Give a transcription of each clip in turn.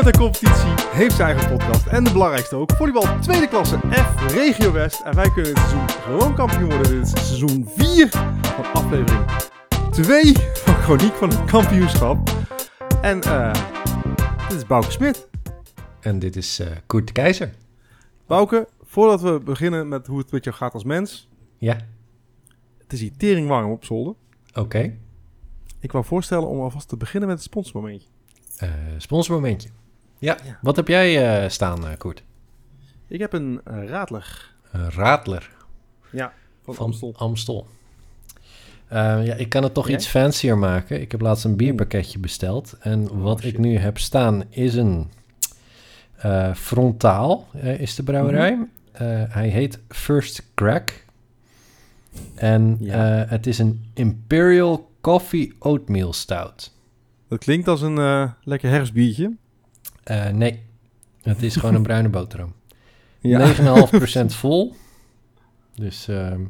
sport en competitie heeft zijn eigen podcast. En de belangrijkste ook, volleybal tweede klasse F Regio West. En wij kunnen dit seizoen gewoon kampioen worden. Dit is seizoen 4 van aflevering 2 van Chroniek van het kampioenschap. En eh dit is Bouke Smit. En dit is eh Koert de Keizer. Bouke, voordat we beginnen met hoe het met jou gaat als mens. Ja, Het is hier tering warm op zolder. oké. Ik wou voorstellen om alvast te beginnen met het sponsormomentje. Eh sponsormomentje. Ja, Ja. wat heb jij eh, staan, eh, Koert? Ik heb een eh, radler Een radler ja, van, van Amstel. Amstel. Ja, ik kan het toch Jij? iets fancier maken. Ik heb laatst een bierpakketje besteld. En wat shit. ik nu heb staan is een frontaal, is de brouwerij. Eh, hij heet First Crack. En Ja. het is een Imperial Coffee Oatmeal Stout. Dat klinkt als een lekker herfstbiertje. Eh, nee, het is gewoon een bruine boterham. Ja, 9,5% vol. Dus ehm,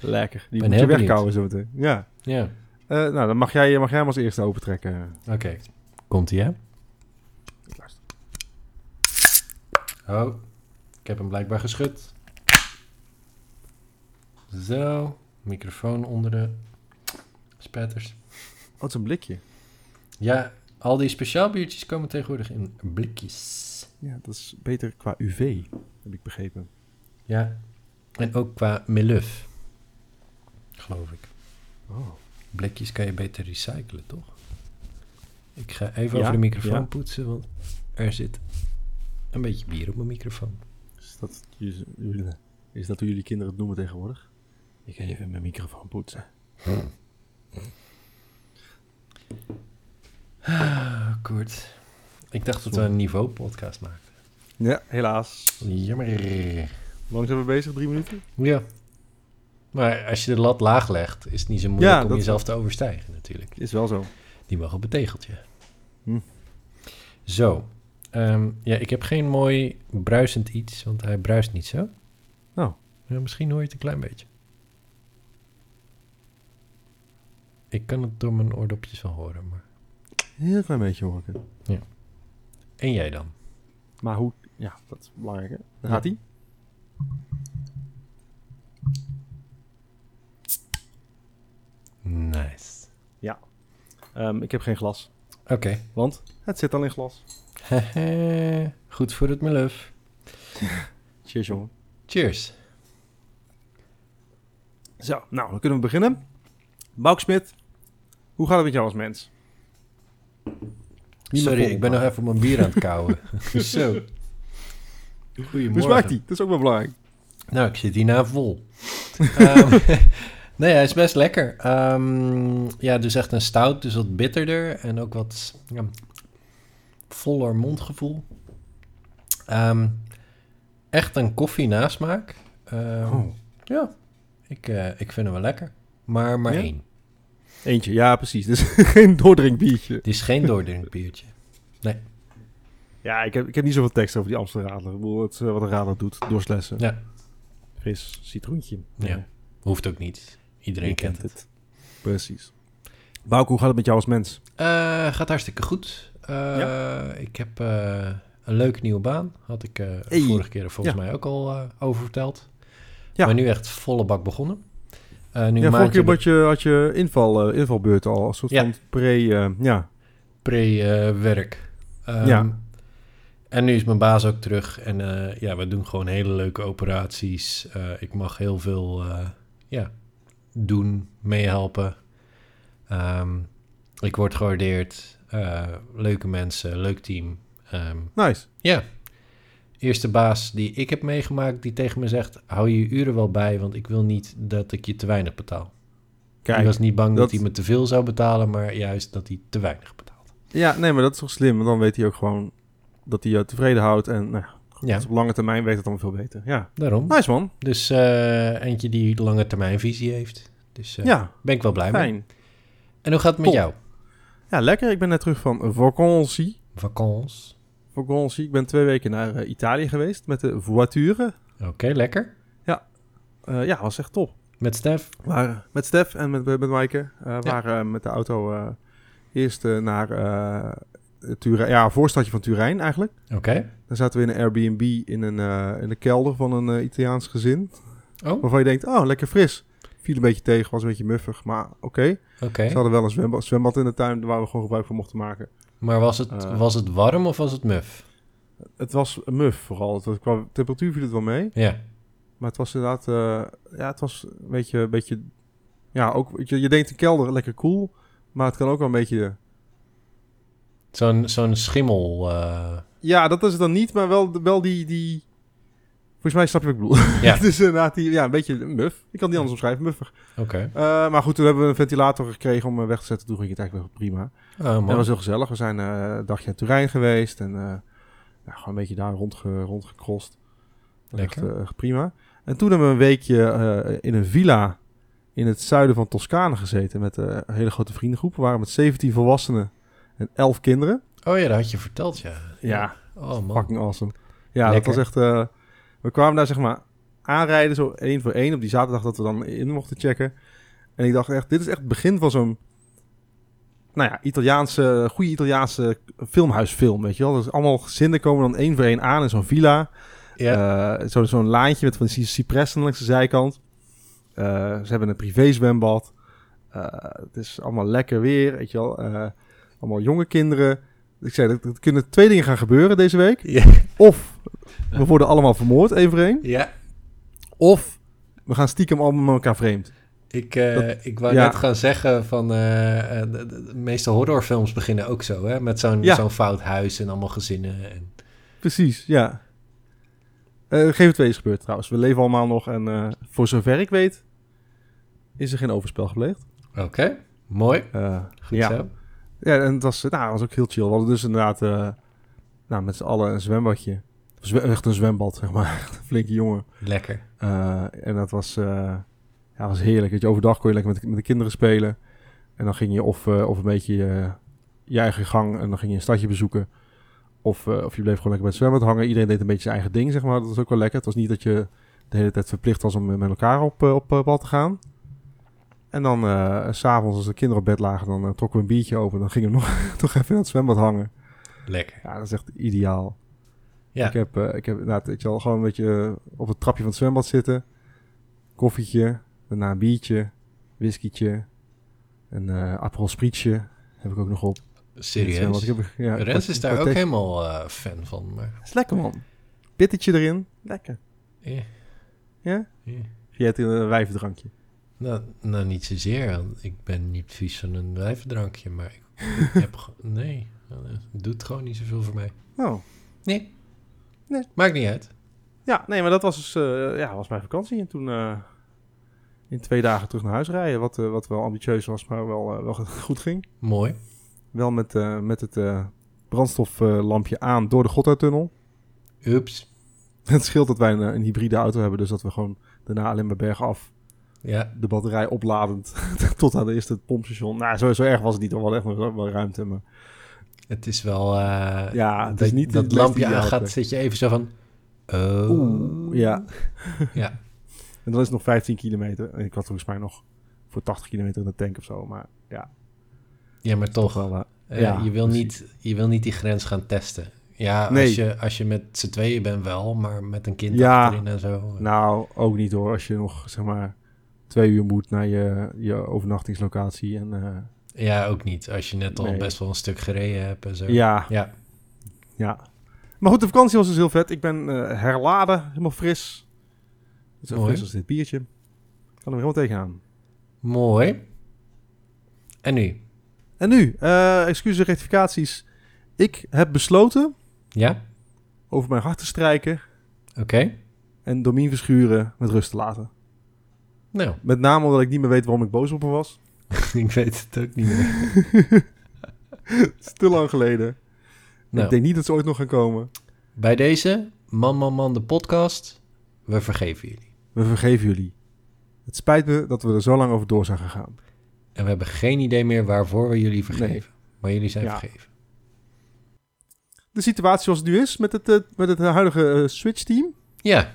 lekker. Die Ben moet je heel wegkouwen zo meteen. Ja. ja, Eh, nou, dan mag jij, mag jij hem als eerste opentrekken. oké. Komt-ie, hè? Oh, ik heb hem blijkbaar geschud. Zo, microfoon onder de spetters. Oh, het is een blikje. Ja, al die speciaalbiertjes komen tegenwoordig in blikjes. Ja, dat is beter qua UV, heb ik begrepen. Ja, en ook qua miluf, geloof ik. Oh. Blikjes kan je beter recyclen, toch? Ik ga even Ja, over de microfoon ja. poetsen, want er zit een beetje bier op mijn microfoon. Is dat, is dat hoe jullie kinderen het noemen tegenwoordig? Ik ga even mijn microfoon poetsen. Ah, Kort. Ik dacht dat we een niveau-podcast maakten. Ja, helaas. Jammer. Lang zijn we bezig? Drie minuten? Ja. Maar als je de lat laag legt, is het niet zo moeilijk Ja, om jezelf te overstijgen natuurlijk. Is wel zo. Die mag op het tegeltje. Hm. Zo. Ehm, ja, ik heb geen mooi bruisend iets, want hij bruist niet zo. Oh. Ja, misschien hoor je het een klein beetje. Ik kan het door mijn oordopjes wel horen, maar... Heel klein beetje hoor ik het. En jij dan? Maar hoe... Ja, dat is belangrijk hè. Daar Ja. gaat hij. Nice. Ehm, ik heb geen glas. Oké. Want het zit al in glas. Goed voor het meluf. Cheers jongen. Cheers. Zo, nou, dan kunnen we beginnen. Bouk Smit, hoe gaat het met jou als mens? Sorry, vol ik ben nog even mijn bier aan het kauwen. Zo. Goedemorgen. Hoe smaakt die? Dat is ook wel belangrijk. Nou, ik zit hierna vol. Ehm, nee, hij is best lekker. Ehm, ja, dus echt een stout, dus wat bitterder en ook wat ja, voller mondgevoel. Ehm, echt een koffie nasmaak. Ehm, Oh. Ja, ik, eh, ik vind hem wel lekker. Maar maar Ja? één. Eentje, ja precies. Dus geen doordrinkbiertje. Het is geen doordrinkbiertje. Ja, ik heb, ik heb niet zoveel tekst over die Amsterdam Radler. Ik bedoel, het eh, wat een radler doet. Doorslessen. Ja. Fris citroentje. Ja. Hoeft ook niet. Iedereen Je kent het. Precies. Bouke, hoe gaat het met jou als mens? Eh, gaat hartstikke goed. Eh, Ik heb eh, een leuke nieuwe baan. Had ik eh Hey. vorige keer volgens Ja. mij ook al eh, over verteld. Ja. Maar nu echt volle bak begonnen. Eh, nu Ja, vorige keer had je, had je inval, eh, invalbeurt al. Een soort Ja. van pre... eh, ja. pre-werk. Ehm, Ja. En nu is mijn baas ook terug. En ja, we doen gewoon hele leuke operaties. Ik mag heel veel ja, doen, meehelpen. Ehm, ik word gewaardeerd. Leuke mensen, leuk team. Ehm, Nice. Ja. Eerste baas die ik heb meegemaakt, die tegen me zegt: hou je uren wel bij, want ik wil niet dat ik je te weinig betaal. Kijk. ik was niet bang dat... dat- hij me te veel zou betalen, maar juist dat hij te weinig betaalt. Ja, nee, maar dat is toch slim. Want dan weet hij ook gewoon dat hij je tevreden houdt. En nou, Ja, dus op lange termijn werkt het dan veel beter. Ja. daarom. Nice man. Dus eh, eentje die lange termijn visie heeft. Dus eh ja, ben ik wel blij mee. fijn. En hoe gaat het met Top. jou? Ja, lekker. Ik ben net terug van vakantie. Vakantie. Vakantie. Ik ben twee weken naar eh, Italië geweest met de voiture. Oké, lekker. Eh, ja, was echt top. Met Stef. We waren met Stef en met, met Maaike. eh, we Ja. waren met de auto eh, eerst eh, naar eh, eh, Turijn, ja, een voorstadje van Turijn eigenlijk. Oké. Dan zaten we in een Airbnb in een, eh, in de kelder van een eh, Italiaans gezin. Oh, Waarvan je denkt, oh, lekker fris. Viel een beetje tegen, was een beetje muffig, maar oké. oké. Ze hadden wel een zwembad, zwembad in de tuin waar we gewoon gebruik van mochten maken. Maar was het, Eh. was het warm of was het muf? Het was een muf vooral. Het qua temperatuur viel het wel mee. Ja. Maar het was inderdaad, eh, ja, het was een beetje, een beetje, ja, ook, je, je denkt de kelder lekker koel, maar het kan ook wel een beetje, Zo'n zo'n schimmel. eh, ja, dat is het dan niet, maar wel, wel die, die, volgens mij snap je wat ik bedoel. Ja. het is inderdaad die, ja, een beetje een muf. Ik kan niet anders omschrijven, muffig. Oké. Eh, maar goed, toen hebben we een ventilator gekregen om weg te zetten. Toen ging het eigenlijk wel prima. Oh, En dat was heel gezellig. We zijn eh, een dagje in Turijn geweest en eh, gewoon een beetje daar rondge, rondgekrost. Lekker. Echt, prima. En toen hebben we een weekje in een villa in het zuiden van Toscane gezeten met een hele grote vriendengroep. We waren met 17 volwassenen en 11 kinderen. Oh ja, dat had je verteld, ja. Ja, Oh man. fucking awesome. Ja, Lekker. dat was echt... we kwamen daar zeg maar aanrijden, zo één voor één op die zaterdag dat we dan in mochten checken. En ik dacht echt, dit is echt het begin van zo'n... Nou ja, Italiaanse, goede Italiaanse filmhuisfilm, weet je wel. Dus allemaal gezinnen komen dan één voor één aan in zo'n villa. Ja. Eh, zo, zo'n laantje met van die cipressen langs de zijkant. Eh, ze hebben een privézwembad. Eh het is allemaal lekker weer, weet je wel. Allemaal jonge kinderen. Ik zei, er, kunnen twee dingen gaan gebeuren deze week. Ja. Of we worden allemaal vermoord, één voor één. ja. Of we gaan stiekem allemaal met elkaar vreemd. Ik, eh, Dat- ik wou ja. net gaan zeggen van eh, eh, de, meeste horrorfilms beginnen ook zo, hè? Met zo'n Ja. zo'n fout huis en allemaal gezinnen. En... Precies, ja. Eh geen twee is gebeurd trouwens. We leven allemaal nog en voor zover ik weet is er geen overspel gepleegd. Oké, mooi. Goed ja. zo. Ja, en het was, nou, was ook heel chill. We hadden dus inderdaad eh, nou, met z'n allen een zwembadje. Zwe- echt een zwembad, zeg maar. Een Flinke jongen. Lekker. Eh, en dat was, eh, ja, was heerlijk. Weet je, overdag kon je lekker met, de- met de kinderen spelen. En dan ging je of, of een beetje je eigen gang en dan ging je een stadje bezoeken. Of, of je bleef gewoon lekker bij het zwembad hangen. Iedereen deed een beetje zijn eigen ding, zeg maar. Dat was ook wel lekker. Het was niet dat je de hele tijd verplicht was om met elkaar op, op eh, pad te gaan. En dan eh, s s'avonds, als de kinderen op bed lagen, dan eh, trokken we een biertje open. Dan gingen we nog, nog even in het zwembad hangen. Lekker. Ja, dat is echt ideaal. Ja. Ik heb, eh, ik heb nou, weet je wel, gewoon een beetje op het trapje van het zwembad zitten. Koffietje, daarna een biertje, whiskytje, een eh Aperol Sprietje heb ik ook nog op. Serieus. Heb, ja, Rens is daar ook helemaal eh, fan van. Maar, is lekker man. Bittetje erin, lekker. eh, Ja? eh. Je hebt een wijvendrankje. Nou, nou, niet zozeer. Ik ben niet vies van een wijvendrankje, maar ik, heb... Nee, het doet gewoon niet zoveel voor mij. Oh. Nee. Nee. Maakt niet uit. Ja, nee, maar dat was dus, eh, ja, was mijn vakantie. En toen eh, in twee dagen terug naar huis rijden. Wat, eh, wat wel ambitieus was, maar wel, wel goed ging. Mooi. Wel met, met het brandstoflampje aan door de Gotthardtunnel. Ups. Het scheelt dat wij een, een hybride auto hebben, dus dat we gewoon daarna alleen maar bergaf Ja, de batterij opladend tot aan de eerste pompstation. Nou, zo, zo erg was het niet, we hadden echt nog wel ruimte. Maar het is wel... eh, Ja, het dat, is niet dat lampje aangaat, zit je even zo van... Oh. Oeh, ja. Ja. En dan is het nog 15 kilometer. En ik had volgens mij nog voor 80 kilometer in de tank of zo. Maar ja, Ja, maar toch. toch wel. eh, eh, ja, je, wil precies. niet, je wil niet die grens gaan testen. Ja, Nee. als, je, als je met z'n tweeën bent wel, maar met een kind Ja. achterin en zo. Nou, ook niet hoor. Als je nog, zeg maar, twee uur moet naar je, je overnachtingslocatie. En eh, Ja, ook niet. Als je net al Nee. best wel een stuk gereden hebt en zo. ja, Ja, ja. Maar goed, de vakantie was dus heel vet. Ik ben eh, herladen, helemaal fris. Zo Mooi. fris als dit biertje. Kan er helemaal tegenaan. mooi. En nu? En nu, eh excuses, rectificaties. Ik heb besloten Ja? over mijn hart te strijken Oké. en Domien Verschuren met rust te laten. Nou, Met name omdat ik niet meer weet waarom ik boos op hem was. ik weet het ook niet meer. Het is te lang geleden. Nou. Ik denk niet dat ze ooit nog gaan komen. Bij deze, Man Man Man de podcast, we vergeven jullie. We vergeven jullie. Het spijt me dat we er zo lang over door zijn gegaan. En we hebben geen idee meer waarvoor we jullie vergeven. Nee. Maar jullie zijn Ja. vergeven. De situatie zoals het nu is met het, eh, met het huidige eh, Switch-team. Ja.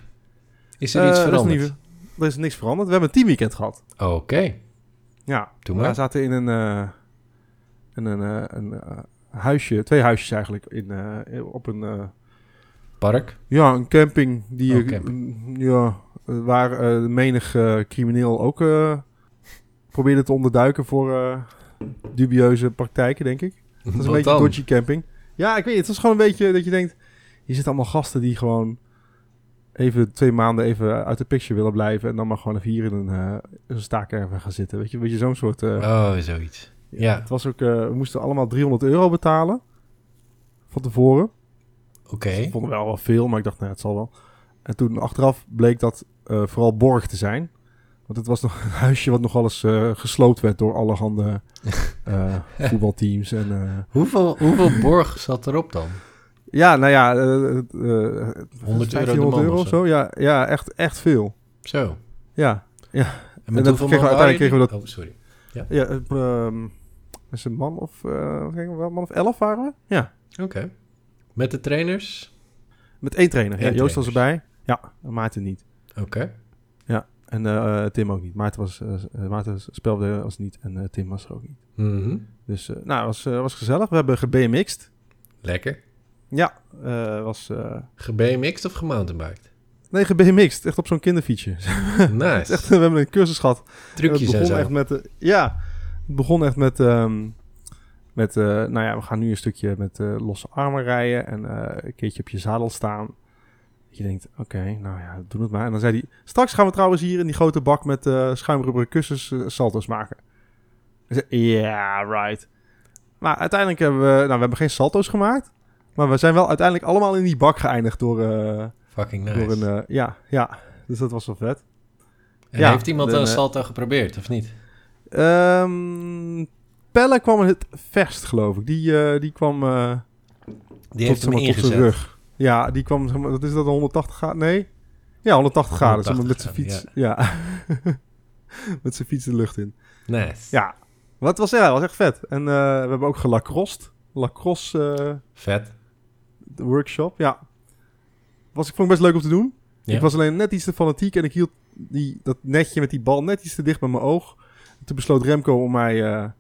Is er iets eh, er veranderd? Er is niks veranderd. We hebben een teamweekend gehad. Oké. Ja, Doe we zaten in een, eh, in een, eh, een eh, huisje, twee huisjes eigenlijk, in, op een, Park. ja, een camping die, Oh, camping. ja, waar menig crimineel ook probeerde te onderduiken voor dubieuze praktijken, denk ik. Dat is een Wat beetje dodgy camping. Ja, ik weet het. Het is gewoon een beetje dat je denkt... Hier zitten allemaal gasten die gewoon even twee maanden even uit de picture willen blijven. En dan maar gewoon even hier in een, eh een staakerven gaan zitten. Weet je, weet je zo'n soort... eh, Oh, zoiets. Ja, Het was ook... eh, we moesten allemaal 300 euro betalen. Van tevoren. oké. Ik vond het wel wel veel, maar ik dacht, nou, het zal wel. En toen achteraf bleek dat vooral borg te zijn. Want het was nog een huisje wat nogal eens gesloopt werd door allerhande eh voetbalteams. En, Hoeveel, hoeveel borg zat erop dan? Ja, nou ja, 100 euro de 1500 man euro of zo. Ja, ja echt, echt veel. Zo. Ja, En En met dat kregen we- uiteindelijk kregen we? Oh, sorry. ja het, ehm, is een man of, kregen we wel, man of elf waren we? Ja, Oké. Met de trainers? met één trainer. Ja, Joost was erbij. Ja, en Maarten niet. Oké. En eh, Tim ook niet. Maarten, was, eh, Maarten speelde was niet en Tim was er ook niet. Mhm. Dus nou, het was, was gezellig. We hebben ge-BMX'd. Lekker. Ja, eh, was... eh Ge-BMX'd of gemountainbiked? nee, ge-BMX'd. Echt op zo'n kinderfietsje. Nice. echt, we hebben een cursus gehad. Trucjes het en begon zo. echt met... de- ja, het begon echt met... ehm, met, eh, nou ja, we gaan nu een stukje met eh, losse armen rijden en eh, een keertje op je zadel staan. Je denkt, oké, nou ja, doe het maar. En dan zei hij, straks gaan we trouwens hier in die grote bak met eh schuimrubberen kussens eh, salto's maken. Ja, right. Maar uiteindelijk hebben we, nou, we hebben geen salto's gemaakt. Maar we zijn wel uiteindelijk allemaal in die bak geëindigd door, eh, Fucking nice. door een, eh, ja, ja. Dus dat was wel vet. En ja, heeft iemand een salto geprobeerd, of niet? Ehm Pelle kwam het verst, geloof ik. Die, eh, die kwam Die heeft tot, zeg maar, zijn rug. Ja, die kwam, zeg maar, wat is dat, 180 graden? Nee? Ja, 180 graden. zeg maar, met zijn 180 fiets. Ja. met zijn fiets de lucht in. Nice. Ja. Wat was, ja, was echt vet. En we hebben ook gelacrossed. Lacrosse Vet. De workshop. Ja. Was, ik vond het best leuk om te doen. Ja. Ik was alleen net iets te fanatiek en ik hield die, dat netje met die bal net iets te dicht bij mijn oog. Toen besloot Remco om mij eh, in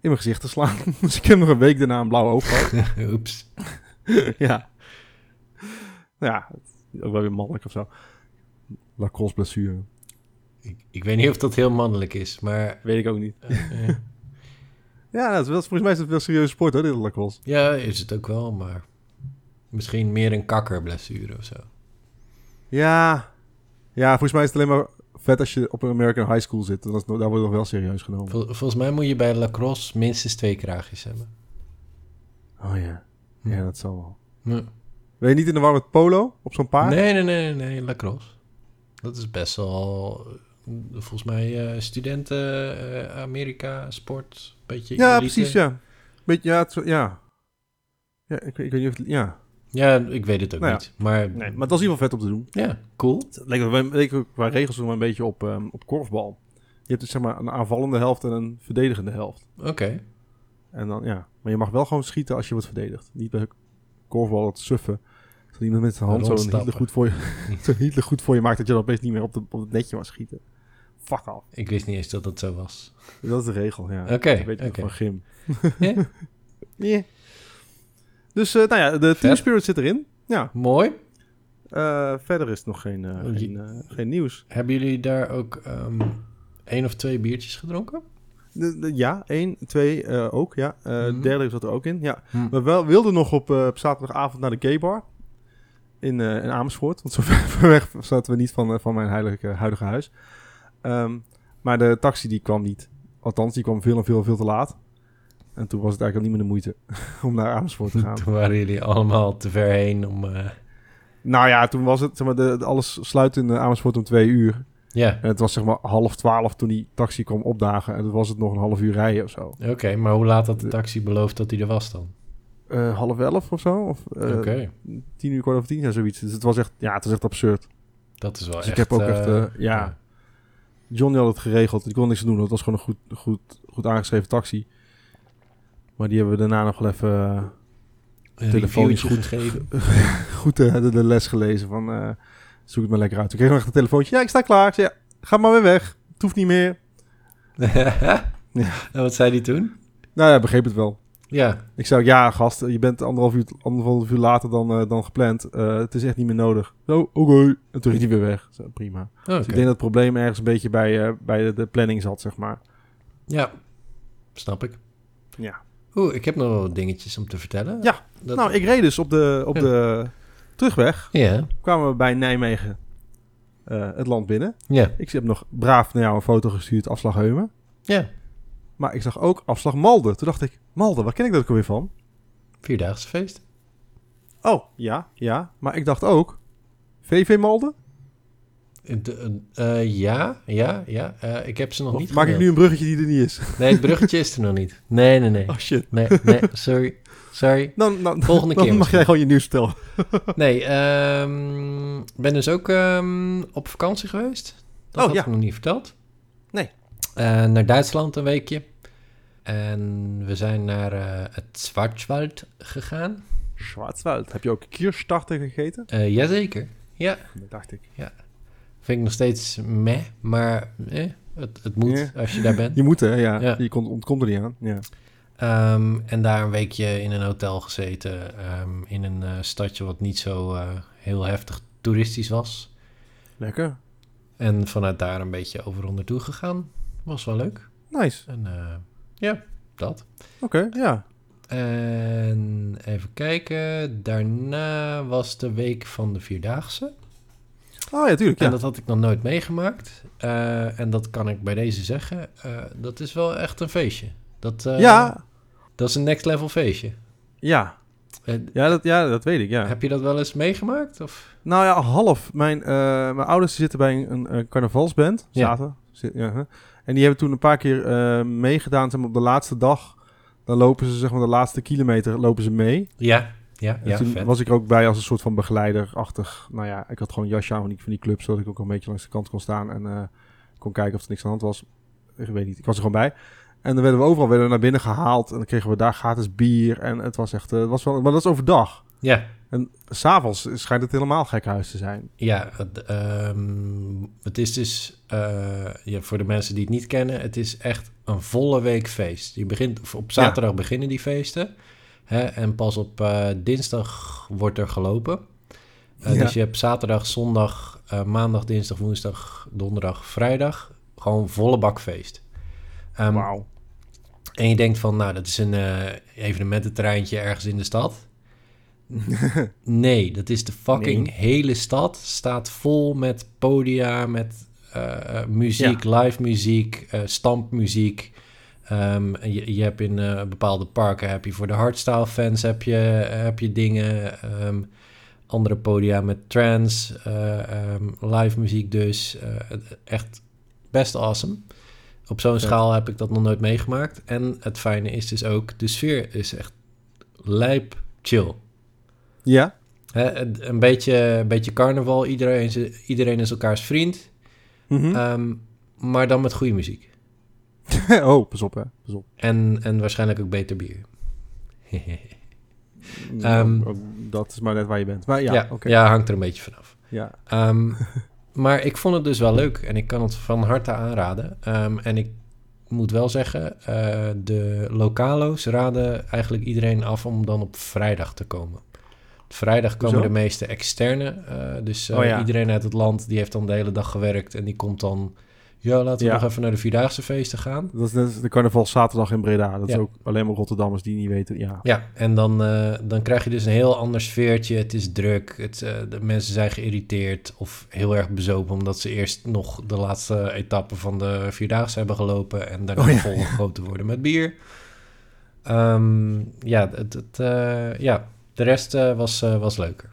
mijn gezicht te slaan. dus ik heb nog een week daarna een blauwe oog gehad. Oeps. ja. Ja, ook wel weer mannelijk of zo. Lacrosse blessure. Ik, ik weet niet of dat heel mannelijk is, maar... Weet ik ook niet. eh, eh, Ja, dat is wel, volgens mij is het wel een serieuze sport hoor, dit lacrosse. ja, is het ook wel, maar... Misschien meer een kakkerblessure of zo. Ja. Ja, volgens mij is het alleen maar vet als je op een American High School zit. Dan is, daar wordt nog wel serieus genomen. Vol- volgens mij moet je bij lacrosse minstens twee kraagjes hebben. Oh ja. Hm. Ja, dat zal wel. Ben je niet in de war met polo op zo'n paard? Nee, nee, nee, nee, lacrosse. Dat is best wel, eh, volgens mij, eh, studenten, eh, Amerika, sport, beetje Ja, elite. precies, ja. Beetje, ja, het, ja. Ja, ik, ik weet niet of ja. Ja, ik weet het ook Nou ja. niet. Maar, Nee, maar het was in ieder geval vet om te doen. ja, cool. Het leek, leek ook qua regels een beetje op, ehm, op korfbal. Je hebt dus zeg maar een aanvallende helft en een verdedigende helft. Oké. En dan, ja. Maar je mag wel gewoon schieten als je wordt verdedigd. Niet bij korfbal dat suffen. Dat iemand met zijn hand zo. Hitler goed voor je, zo Hitler goed voor je maakt dat je dan opeens niet meer op, de, op het netje mag schieten. Fuck af. Ik wist niet eens dat dat zo was. Dat is de regel, ja. Oké, Dat weet ik oké. van. Ja. Ja. Dus, eh, nou ja, de Team. Spirit zit erin. Ja. Mooi. Eh, verder is nog geen, eh, Oh, geen, geen nieuws. Hebben jullie daar ook ehm één of twee biertjes gedronken? De- de- ja, één, twee ook, ja. Mhm. De derde zat er ook in, ja. Hm. We wel, wilden nog op, op zaterdagavond naar de gay bar in, in Amersfoort. Want zo ver weg zaten we niet van, van mijn heilige, huidige huis. Ehm, maar de taxi die kwam niet. Althans, die kwam veel en veel, veel te laat. En toen was het eigenlijk niet meer de moeite om naar Amersfoort te gaan. Toen waren jullie allemaal te ver heen om... eh, nou ja, toen was het, zeg maar, de, de- alles sluit in eh, Amersfoort om twee uur. Ja, En het was zeg maar half twaalf toen die taxi kwam opdagen. En toen was het nog een half uur rijden of zo. oké. maar hoe laat had de taxi beloofd dat hij er was dan? Eh, half elf of zo. Of Oké, tien uur, kwart over tien, ja, zoiets. Dus het was echt, ja, het was echt absurd. dat is wel Dus echt... ik heb ook echt, ja. Johnny had het geregeld. Die kon niks doen. Dat was gewoon een goed, goed, goed aangeschreven taxi. Maar die hebben we daarna nog wel even eh, reviewtje goed- gegeven. goed de, de, de les gelezen. Van, eh, zoek het maar lekker uit. Toen kreeg ik nog een telefoontje. Ja, ik sta klaar. Ik zei, ja, ga maar weer weg. Het hoeft niet meer. En wat zei hij toen? Nou ja, begreep het wel. Ja, Ik zei ook, ja gast, je bent anderhalf uur, anderhalf uur later dan, eh, dan gepland. Eh, het is echt niet meer nodig. Zo, oké. En toen ging hij weer weg. Zo, prima. Oh, Dus ik denk dat het probleem ergens een beetje bij, eh, bij de, de planning zat, zeg maar. Ja, snap ik. Ja. Oeh, ik heb nog wel dingetjes om te vertellen. Ja, Dat... Nou, ik reed dus op de, op Ja. de terugweg. Ja, Kwamen we bij Nijmegen eh, het land binnen. ja, Ik heb nog braaf naar jou een foto gestuurd, afslag Heumen. ja. Maar ik zag ook afslag Malden. Toen dacht ik, Malden, waar ken ik dat ook alweer van? Vierdaagse feest. Oh, ja, ja. Maar ik dacht ook, VV Malden? De- eh, ja, ja, ja. Eh, ik heb ze nog Of niet maak ik nu een bruggetje die er niet is? Nee, het bruggetje is er nog niet. Nee, nee, nee. Oh shit. Nee, nee, sorry. Sorry. Dan, dan, Volgende dan keer mag misschien. jij gewoon je nieuws vertellen. Nee, ehm, ik ben dus ook ehm, op vakantie geweest. Dat Oh, had ja. ik nog niet verteld. Nee. Eh, naar Duitsland een weekje. En we zijn naar het Schwarzwald gegaan. Schwarzwald. Heb je ook kierstarter gegeten? Jazeker. Ja, Dat dacht ik. Vind ik nog steeds meh, maar eh, het, het moet als je daar bent. Je moet hè, ja. Ja. Je komt, ontkomt er niet aan. Ja. Ehm, en daar een weekje in een hotel gezeten. ehm, in een eh, stadje wat niet zo eh, heel heftig toeristisch was. Lekker. En vanuit daar een beetje over onder toe gegaan. Was wel leuk. Nice. En eh, ja, dat. Oké, ja. En even kijken. Daarna was de week van de Vierdaagse. Oh ja, tuurlijk. En Ja. dat had ik nog nooit meegemaakt. Eh, en dat kan ik bij deze zeggen. Eh, dat is wel echt een feestje. Dat, eh, ja, dat is een next level feestje. ja. Ja, dat, ja, dat weet ik, ja. Heb je dat wel eens meegemaakt? Of? Nou ja, half. Mijn, mijn ouders zitten bij een, een, carnavalsband. Zaten. Ja. En die hebben toen een paar keer meegedaan. Zeg maar, op de laatste dag. Dan lopen ze, zeg maar, de laatste kilometer lopen ze mee. Ja, ja, En ja. toen vet. was ik er ook bij als een soort van begeleider-achtig. Nou ja, ik had gewoon een jasje aan van die, van die club. Zodat ik ook een beetje langs de kant kon staan. En eh, kon kijken of er niks aan de hand was. Ik weet niet. Ik was er gewoon bij. En dan werden we overal werden we naar binnen gehaald. En dan kregen we daar gratis bier. En het was echt... eh, het was wel, maar dat is overdag. Ja, En s'avonds schijnt het helemaal gek huis te zijn. ja het, ehm, het is dus, eh, ja, voor de mensen die het niet kennen, het is echt een volle week feest. Je begint, op zaterdag beginnen die feesten. Hè, en pas op eh, dinsdag wordt er gelopen. Eh, Ja. Dus je hebt zaterdag, zondag, eh, maandag, dinsdag, woensdag, donderdag, vrijdag. Gewoon volle bak feest. Ehm, Wauw. En je denkt van, nou, dat is een evenemententerreintje ergens in de stad. Nee, dat is de fucking Nee. hele stad. Staat vol met podia, met muziek, live muziek, stampmuziek. Ehm, je, je hebt in eh, bepaalde parken, heb je voor de hardstyle fans heb je, heb je dingen. ehm, andere podia met trance, eh, ehm, live muziek dus. eh, echt best awesome. Op zo'n schaal heb ik dat nog nooit meegemaakt. En het fijne is dus ook, de sfeer is echt lijp chill. Ja? Hè, een, beetje, een beetje carnaval, iedereen, is- iedereen is elkaars vriend. Mhm. Maar dan met goede muziek. oh, pas op hè. Pas op. En, en waarschijnlijk ook beter bier. Ehm, ook dat is maar net waar je bent. Maar ja, ja, oké. ja, hangt er een beetje vanaf. Ja. Ehm, maar ik vond het dus wel leuk en ik kan het van harte aanraden. Ehm, en ik moet wel zeggen, eh, de lokalo's raden eigenlijk iedereen af om dan op vrijdag te komen. Vrijdag komen de meeste externe. eh, dus eh, Oh ja. iedereen uit het land die heeft dan de hele dag gewerkt en die komt dan... Ja, laten we Ja. nog even naar de Vierdaagse feesten gaan. Dat is net de carnaval zaterdag in Breda. Dat Ja. is ook alleen maar Rotterdammers die niet weten. Ja. Ja, en dan, eh, dan krijg je dus een heel ander sfeertje. Het is druk, het, eh, de mensen zijn geïrriteerd of heel erg bezopen... omdat ze eerst nog de laatste etappe van de Vierdaagse hebben gelopen... en daarna Oh ja, volgegoten worden met bier. Ehm, ja, het, het, eh, ja, de rest eh, was, eh, was leuker.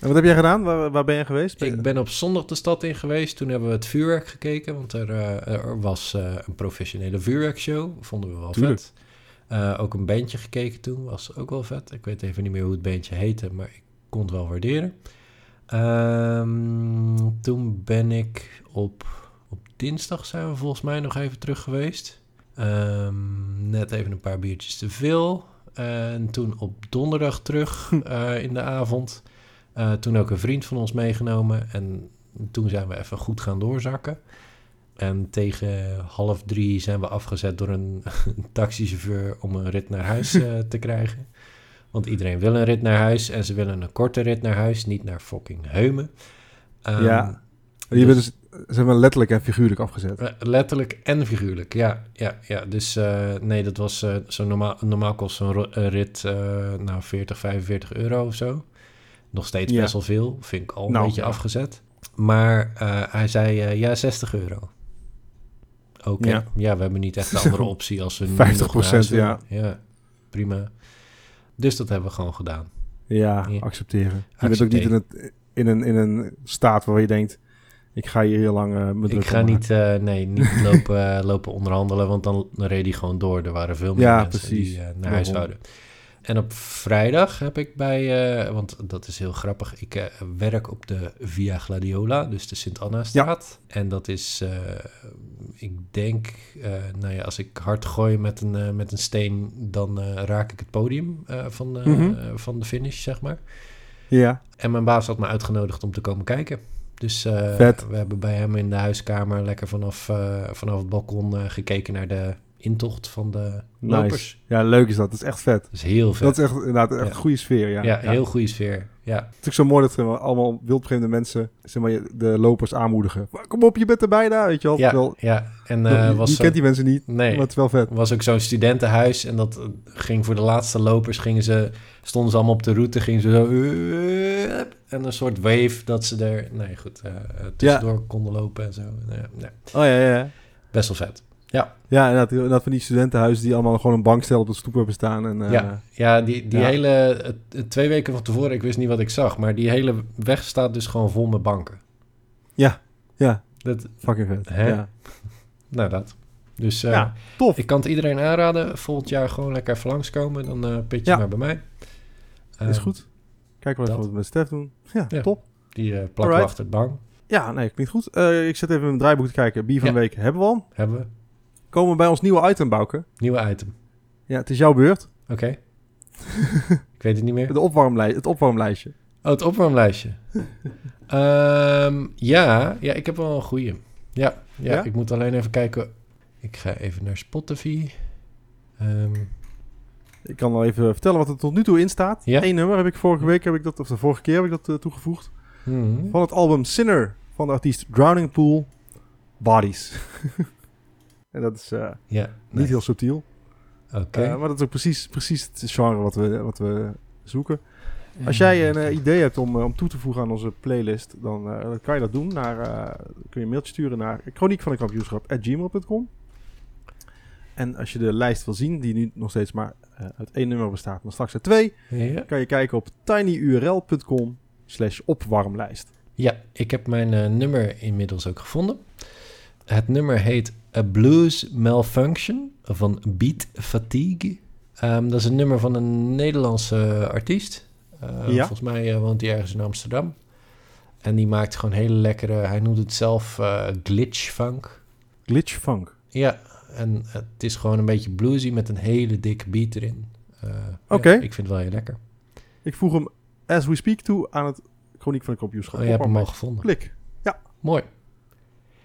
En wat heb jij gedaan? Waar, waar ben je geweest? Ik ben op zondag de stad in geweest. Toen hebben we het vuurwerk gekeken. Want er, eh, er was eh, een professionele vuurwerkshow. Vonden we wel Tuurlijk. vet. Eh, ook een bandje gekeken toen. Was ook wel vet. Ik weet even niet meer hoe het bandje heette. Maar ik kon het wel waarderen. Ehm, toen ben ik op, op dinsdag zijn we volgens mij nog even terug geweest. Ehm, net even een paar biertjes te veel. En toen op donderdag terug in de avond. Eh, toen ook een vriend van ons meegenomen. En toen zijn we even goed gaan doorzakken. En tegen half drie zijn we afgezet door een, taxichauffeur om een rit naar huis eh, te krijgen. Want iedereen wil een rit naar huis en ze willen een korte rit naar huis, niet naar fucking Heumen. Ehm, Ja. Je dus- bent dus, ze hebben letterlijk en figuurlijk afgezet. eh, letterlijk en figuurlijk, ja. ja, ja. Dus nee, dat was zo normaal, normaal kost zo'n rit nou 40, 45 euro of zo. Nog steeds best wel veel, vind ik al een Nou, beetje afgezet. Maar eh, hij zei eh, ja, 60 euro. Oké, Ja. ja. we hebben niet echt een andere optie als we nu 50%, nog naar huis willen. ja. Ja, prima. Dus dat hebben we gewoon gedaan. Ja, Ja. accepteren. Je bent ook niet in, het, in, een, in een staat waar je denkt... ik ga hier heel lang druk Ik ga niet, nee, niet lopen, lopen onderhandelen, want dan, reed hij gewoon door. Er waren veel meer Ja, mensen precies. die naar huis zouden. En op vrijdag heb ik bij, eh, want dat is heel grappig, ik eh, werk op de Via Gladiola, dus de Sint-Anna-straat. En dat is, eh, ik denk, nou ja, als ik hard gooi met een, met een steen, dan raak ik het podium van, de, Mhm. van de finish, zeg maar. Ja, En mijn baas had me uitgenodigd om te komen kijken. Dus we hebben bij hem in de huiskamer lekker vanaf, vanaf het balkon gekeken naar de intocht van de lopers. Ja, leuk is dat. Dat is echt vet. Dat is heel vet. Dat is echt inderdaad echt Ja. een goede sfeer, ja. ja, heel goede sfeer. Ja, Het is ook zo mooi dat er allemaal wildvreemde mensen... zeg maar, de lopers aanmoedigen. Kom op, je bent er bijna, weet je wel. ja, ja. En eh was, je kent die mensen niet, nee, maar het is wel vet. was ook zo'n studentenhuis. En dat eh, ging voor de laatste lopers, gingen ze, stonden ze allemaal op de route, gingen ze zo... eh, en een soort wave dat ze er, nee goed, eh, eh, tussendoor konden lopen en zo. Nee, nee, Oh ja, ja. best wel vet. Ja, inderdaad, inderdaad van die studentenhuizen die allemaal gewoon een bankstel op de stoep hebben staan. En, eh, ja, ja, die, die ja. hele... twee weken van tevoren, ik wist niet wat ik zag... maar die hele weg staat dus gewoon vol met banken. ja, Dat, fucking vet. Hè? Ja. nou, dat. Dus eh, ja, tof. ik kan het iedereen aanraden. Volgend jaar gewoon lekker even langskomen. Dan eh pit je Ja. maar bij mij. is goed. Kijk wel even dat. wat we met Stef doen. Ja, Ja. top. Die eh plakken achter het bank. Ja, nee, klinkt goed. Ik zet even in mijn draaiboek te kijken. Bier van Ja. de week hebben we al. Hebben we. Komen we bij ons nieuwe item, Bouke. Nieuwe item. Ja, het is jouw beurt. Oké. ik weet het niet meer. De opwarmlij het opwarmlijstje. Oh, het opwarmlijstje. Ehm, ja, ja, ik heb wel een goeie. Ja, ja, Ja? ik moet alleen even kijken. Ik ga even naar Spotify. Ehm, Ik kan wel even vertellen wat er tot nu toe in staat. Ja. Eén nummer heb ik vorige week, heb ik dat, of de vorige keer heb ik dat eh, toegevoegd. hmm. Van het album Sinner van de artiest Drowning Pool Bodies. en dat is eh, Ja, niet heel subtiel. Oké. Eh, maar dat is ook precies, precies het genre wat we, wat we zoeken. Als jij een eh, idee hebt om, om toe te voegen aan onze playlist, dan eh, kan je dat doen. Naar, eh, kun je een mailtje sturen naar chroniek van de kampioenschap.gmail.com. En als je de lijst wil zien, die nu nog steeds maar uit één nummer bestaat, maar straks uit twee, Ja. kan je kijken op tinyurl.com slash opwarmlijst. ja, ik heb mijn eh, nummer inmiddels ook gevonden. Het nummer heet A Blues Malfunction van Beat Fatigue. Ehm, dat is een nummer van een Nederlandse artiest. Eh, Ja. Volgens mij eh, woont hij ergens in Amsterdam. En die maakt gewoon hele lekkere, hij noemt het zelf eh, glitch funk. Glitch Funk. Ja, en het is gewoon een beetje bluesy met een hele dikke beat erin. Eh, ja, Oké. ik vind het wel heel lekker. Ik voeg hem as we speak toe aan het chroniek van de kampioenschap. Oh, je hebt hem al gevonden. Klik. Mooi.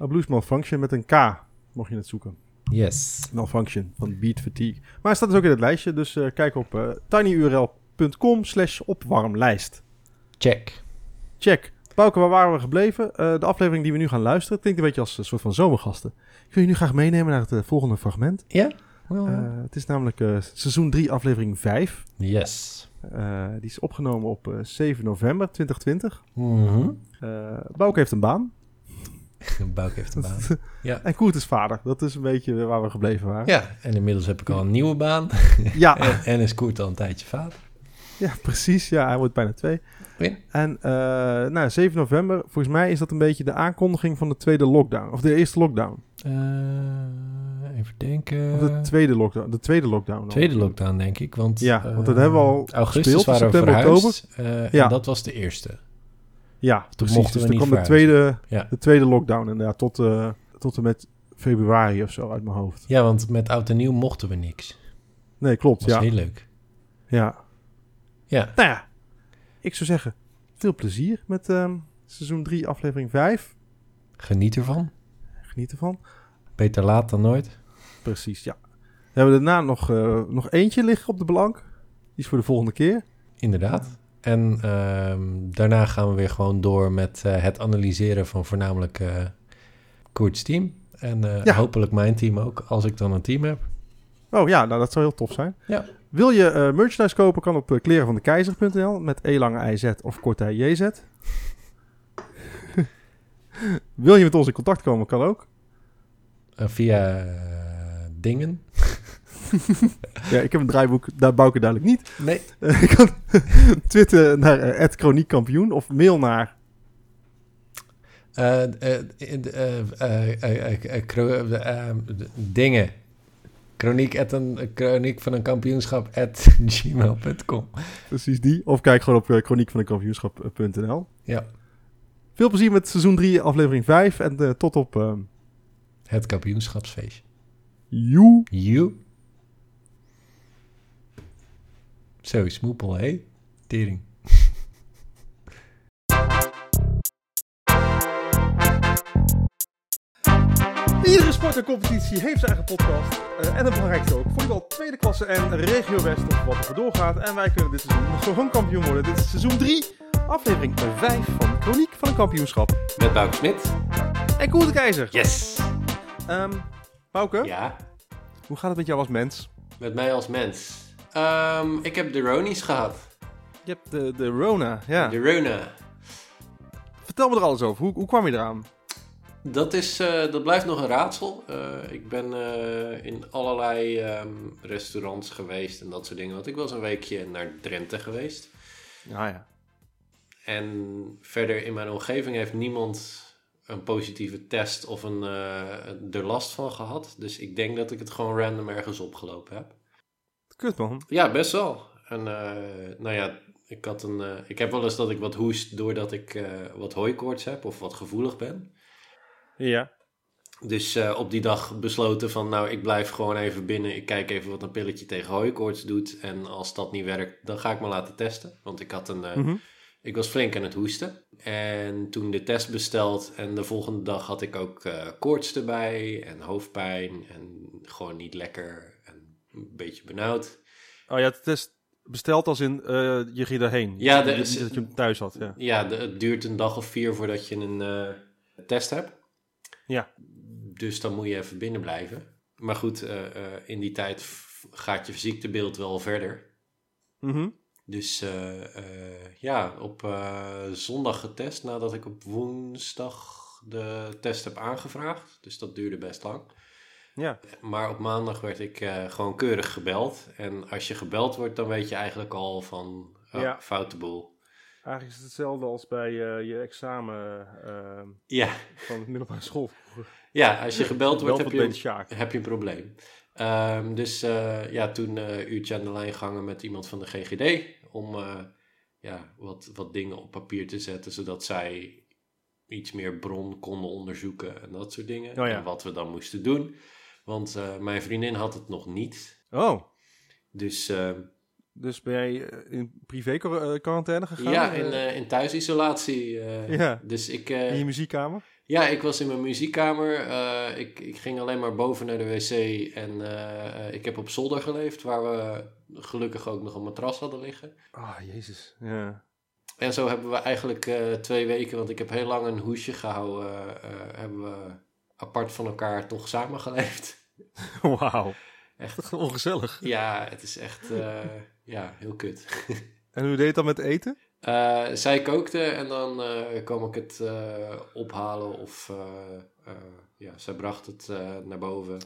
A Blues Malfunction met een K, mocht je het zoeken. Yes. Malfunction van Beat Fatigue. Maar hij staat dus ook in het lijstje, dus eh, kijk op eh, tinyurl.com slash opwarmlijst. Check. Check. Bouke, waar waren we gebleven? Eh, de aflevering die we nu gaan luisteren klinkt een beetje als een soort van zomergasten. Ik wil je nu graag meenemen naar het volgende fragment. Ja? Het is namelijk seizoen 3, aflevering 5. yes. Die is opgenomen op eh, 7 november 2020. Mhm. Eh Bouke heeft een baan. Bouk heeft een baan. Ja. En Koert is vader. Dat is een beetje waar we gebleven waren. Ja, en inmiddels heb ik al een nieuwe baan. Ja, En, en is Koert al een tijdje vader. ja, precies. Ja, hij wordt bijna twee. Ja. En eh, nou, 7 november, volgens mij is dat een beetje de aankondiging van de tweede lockdown. Of de eerste lockdown. Eh, even denken. Of de tweede lockdown. De tweede lockdown. dan. Tweede lockdown, denk ik. Want, Ja, want dat eh, hebben we al Augustus gespeeld, waren we september, verhuisd. eh, Ja. En dat was de eerste. Ja, precies. mochten dus we er kwam de tweede, Ja. de tweede lockdown inderdaad. Tot, eh, tot en met februari of zo uit mijn hoofd. Ja, want met oud en nieuw mochten we niks. Nee, klopt. Dat was Ja. heel leuk. ja. Ja, Nou ja, ik zou zeggen, veel plezier met ehm, seizoen 3, aflevering 5. geniet ervan. Geniet ervan. Beter laat dan nooit. Precies, ja. We hebben daarna nog, eh, nog eentje liggen op de plank. Die is voor de volgende keer. Inderdaad. En ehm, daarna gaan we weer gewoon door met eh, het analyseren van voornamelijk eh Koert's team. En eh, Ja. hopelijk mijn team ook, als ik dan een team heb. Oh ja, nou dat zou heel tof zijn. Ja. Wil je merchandise kopen, kan op uh, klerenvandekeizer.nl met E lange IZ of korte JZ. Wil je met ons in contact komen, kan ook. Via dingen. Ja, ik heb een draaiboek, daar bouw ik het duidelijk niet. Nee. Eh, je kan twitteren naar uh, @chroniekkampioen of mail naar Eh, eh, eh, eh, eh, eh, eh, eh, eh, dingen. Chroniek, at een, chroniek van een kampioenschap at gmail.com. precies die. Of kijk gewoon op uh, chroniekvandenkampioenschap.nl. Ja, Veel plezier met seizoen 3, aflevering 5. En uh, tot op uh, het kampioenschapsfeestje. you. You. Zo, smoepel, hé? Tering. Iedere sport en competitie heeft zijn eigen podcast. Uh, en het belangrijkste ook, volleybal tweede klasse en regio West of wat er voor doorgaat. En wij kunnen dit seizoen gewoon kampioen worden. Dit is seizoen 3, aflevering 5 van Chroniek van een kampioenschap. Met Bouke Smit. En Koel de Keizer. Yes. Um, Bouke, Ja, hoe gaat het met jou als mens? met mij als mens. Um, ik heb de Ronies gehad. Je hebt de, de Rona, ja. De Rona. Vertel me er alles over. Hoe, hoe kwam je eraan? Dat, is, uh, dat blijft nog een raadsel. Uh, ik ben uh, in allerlei um, restaurants geweest en dat soort dingen. Want ik was een weekje naar Drenthe geweest. Ja, ja. En verder in mijn omgeving heeft niemand een positieve test of een, er last van gehad. Dus ik denk dat ik het gewoon random ergens opgelopen heb. Kut man. Ja, best wel. En nou ja, ik, had een, ik heb wel eens dat ik wat hoest doordat ik wat hooikoorts heb of wat gevoelig ben. Ja. Dus uh, op die dag besloten van, nou, ik blijf gewoon even binnen. Ik kijk even wat een pilletje tegen hooikoorts doet. En als dat niet werkt, dan ga ik me laten testen. Want ik had een, mm-hmm. ik was flink aan het hoesten. En toen de test besteld en de volgende dag had ik ook koorts erbij en hoofdpijn en gewoon niet lekker een beetje benauwd. Oh ja, de test besteld als in je ging daarheen. Ja, de, dat je hem thuis had. Ja, ja de, het duurt een dag of vier voordat je een test hebt. Ja. Dus dan moet je even binnen blijven. Maar goed, uh, uh, in die tijd gaat je ziektebeeld wel verder. Mm-hmm. Dus ja, op zondag getest nadat ik op woensdag de test heb aangevraagd. Dus dat duurde best lang. Ja. Maar op maandag werd ik gewoon keurig gebeld. En als je gebeld wordt, dan weet je eigenlijk al van oh, Ja. foute boel. Eigenlijk is het hetzelfde als bij uh, je examen uh, Ja. van de middelbare school. Ja, als je gebeld wordt, heb je, heb je een probleem. Um, dus uh, ja, toen een uurtje aan de lijn gangen met iemand van de GGD. Om ja, wat, wat dingen op papier te zetten, zodat zij iets meer bron konden onderzoeken en dat soort dingen. Oh ja. En wat we dan moesten doen. Want uh, mijn vriendin had het nog niet. Oh, Dus uh, dus ben jij eh, in privé quar- quarantaine gegaan? ja, in, Eh, uh, in thuisisolatie. Ja. Dus ik, in je muziekkamer? ja, ik was in mijn muziekkamer. Ik, ik ging alleen maar boven naar de wc. En ik heb op zolder geleefd, waar we gelukkig ook nog een matras hadden liggen. Ah, jezus. Ja. En zo hebben we eigenlijk twee weken, want ik heb heel lang een hoesje gehouden, hebben we apart van elkaar toch samengeleefd. Wauw. Echt. Ongezellig. Ja, het is echt uh, ja, heel kut. En hoe deed je dat met eten? Uh, zij kookte en dan uh, kwam ik het ophalen of ja, zij bracht het naar boven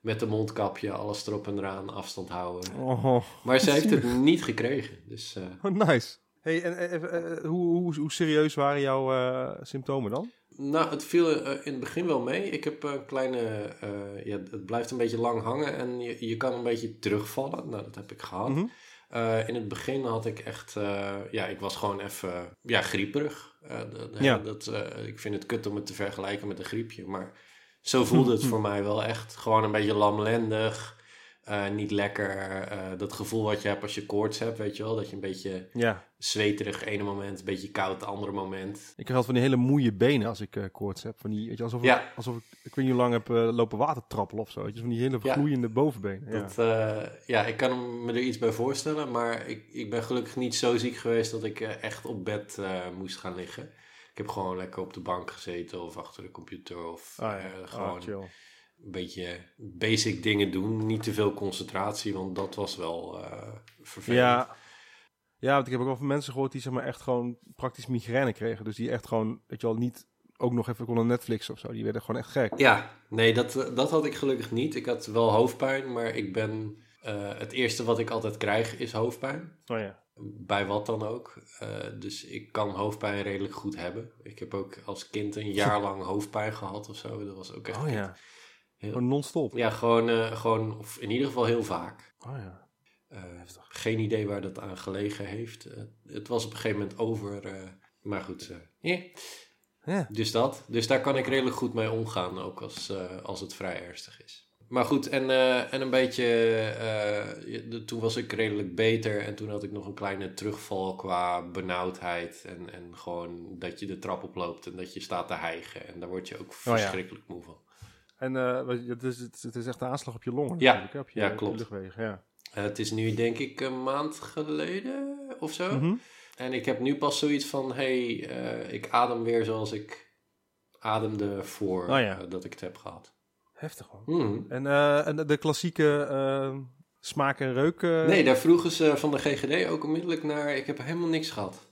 met een mondkapje, alles erop en eraan, afstand houden. Oh, Maar ze heeft het niet gekregen. Dus, oh nice. Hey, en hoe, hoe, hoe, serieus waren jouw symptomen dan? Nou, het viel uh, in het begin wel mee. Ik heb een kleine, ja, het blijft een beetje lang hangen en je, je kan een beetje terugvallen. Nou, dat heb ik gehad. Uh, in het begin had ik echt, ja, ik was gewoon even, ja, grieperig. Ja. dat, ik vind het kut om het te vergelijken met een griepje, maar zo voelde het voor mij wel echt. Gewoon een beetje lamlendig. Eh, niet lekker. eh, dat gevoel wat je hebt als je koorts hebt, weet je wel. Dat je een beetje Ja, zweterig ene moment, een beetje koud andere moment. ik altijd van die hele moeie benen als ik eh, koorts heb. Van die, weet je, alsof, Ja. alsof ik, ik weet niet hoe lang heb lopen watertrappelen of zo. Weet je, van die hele Ja. gloeiende bovenbenen. Ja. Dat, ja, ik kan me er iets bij voorstellen, maar ik, ik ben gelukkig niet zo ziek geweest dat ik echt op bed moest gaan liggen. Ik heb gewoon lekker op de bank gezeten of achter de computer of Ah, gewoon Ah, chill. Een beetje basic dingen doen. Niet te veel concentratie, want dat was wel eh, vervelend. Ja. ja, want ik heb ook wel van mensen gehoord die zeg maar echt gewoon praktisch migraine kregen. Dus die echt gewoon, weet je wel, niet ook nog even konden Netflix of zo. Die werden gewoon echt gek. Ja, nee, dat, eh, dat had ik gelukkig niet. Ik had wel hoofdpijn, maar ik ben... eh, het eerste wat ik altijd krijg is hoofdpijn. Oh ja. Bij wat dan ook. Dus ik kan hoofdpijn redelijk goed hebben. Ik heb ook als kind een jaar lang hoofdpijn gehad of zo. Dat was ook echt Oh ja. Heel... Non-stop. Ja, gewoon, eh, gewoon, of in ieder geval heel vaak. Oh ja. Eh, geen idee waar dat aan gelegen heeft. Eh, het was op een gegeven moment over. maar goed. Ja. dus dat. Dus daar kan ik redelijk goed mee omgaan, ook als, als het vrij ernstig is. Maar goed, en, en een beetje, de- toen was ik redelijk beter en toen had ik nog een kleine terugval qua benauwdheid en, en gewoon dat je de trap oploopt en dat je staat te hijgen en daar word je ook verschrikkelijk moe van. En eh, het, is, het is echt een aanslag op je longen Ja. op je, Ja, klopt. luchtwegen. Ja. Eh, het is nu denk ik een maand geleden of zo. Mhm. En ik heb nu pas zoiets van, hé, hey, eh, ik adem weer zoals ik ademde voor Oh ja. dat ik het heb gehad. Heftig man. Hmm. En, en de klassieke smaak en reuk. Nee, daar vroegen ze van de GGD ook onmiddellijk naar. Ik heb helemaal niks gehad.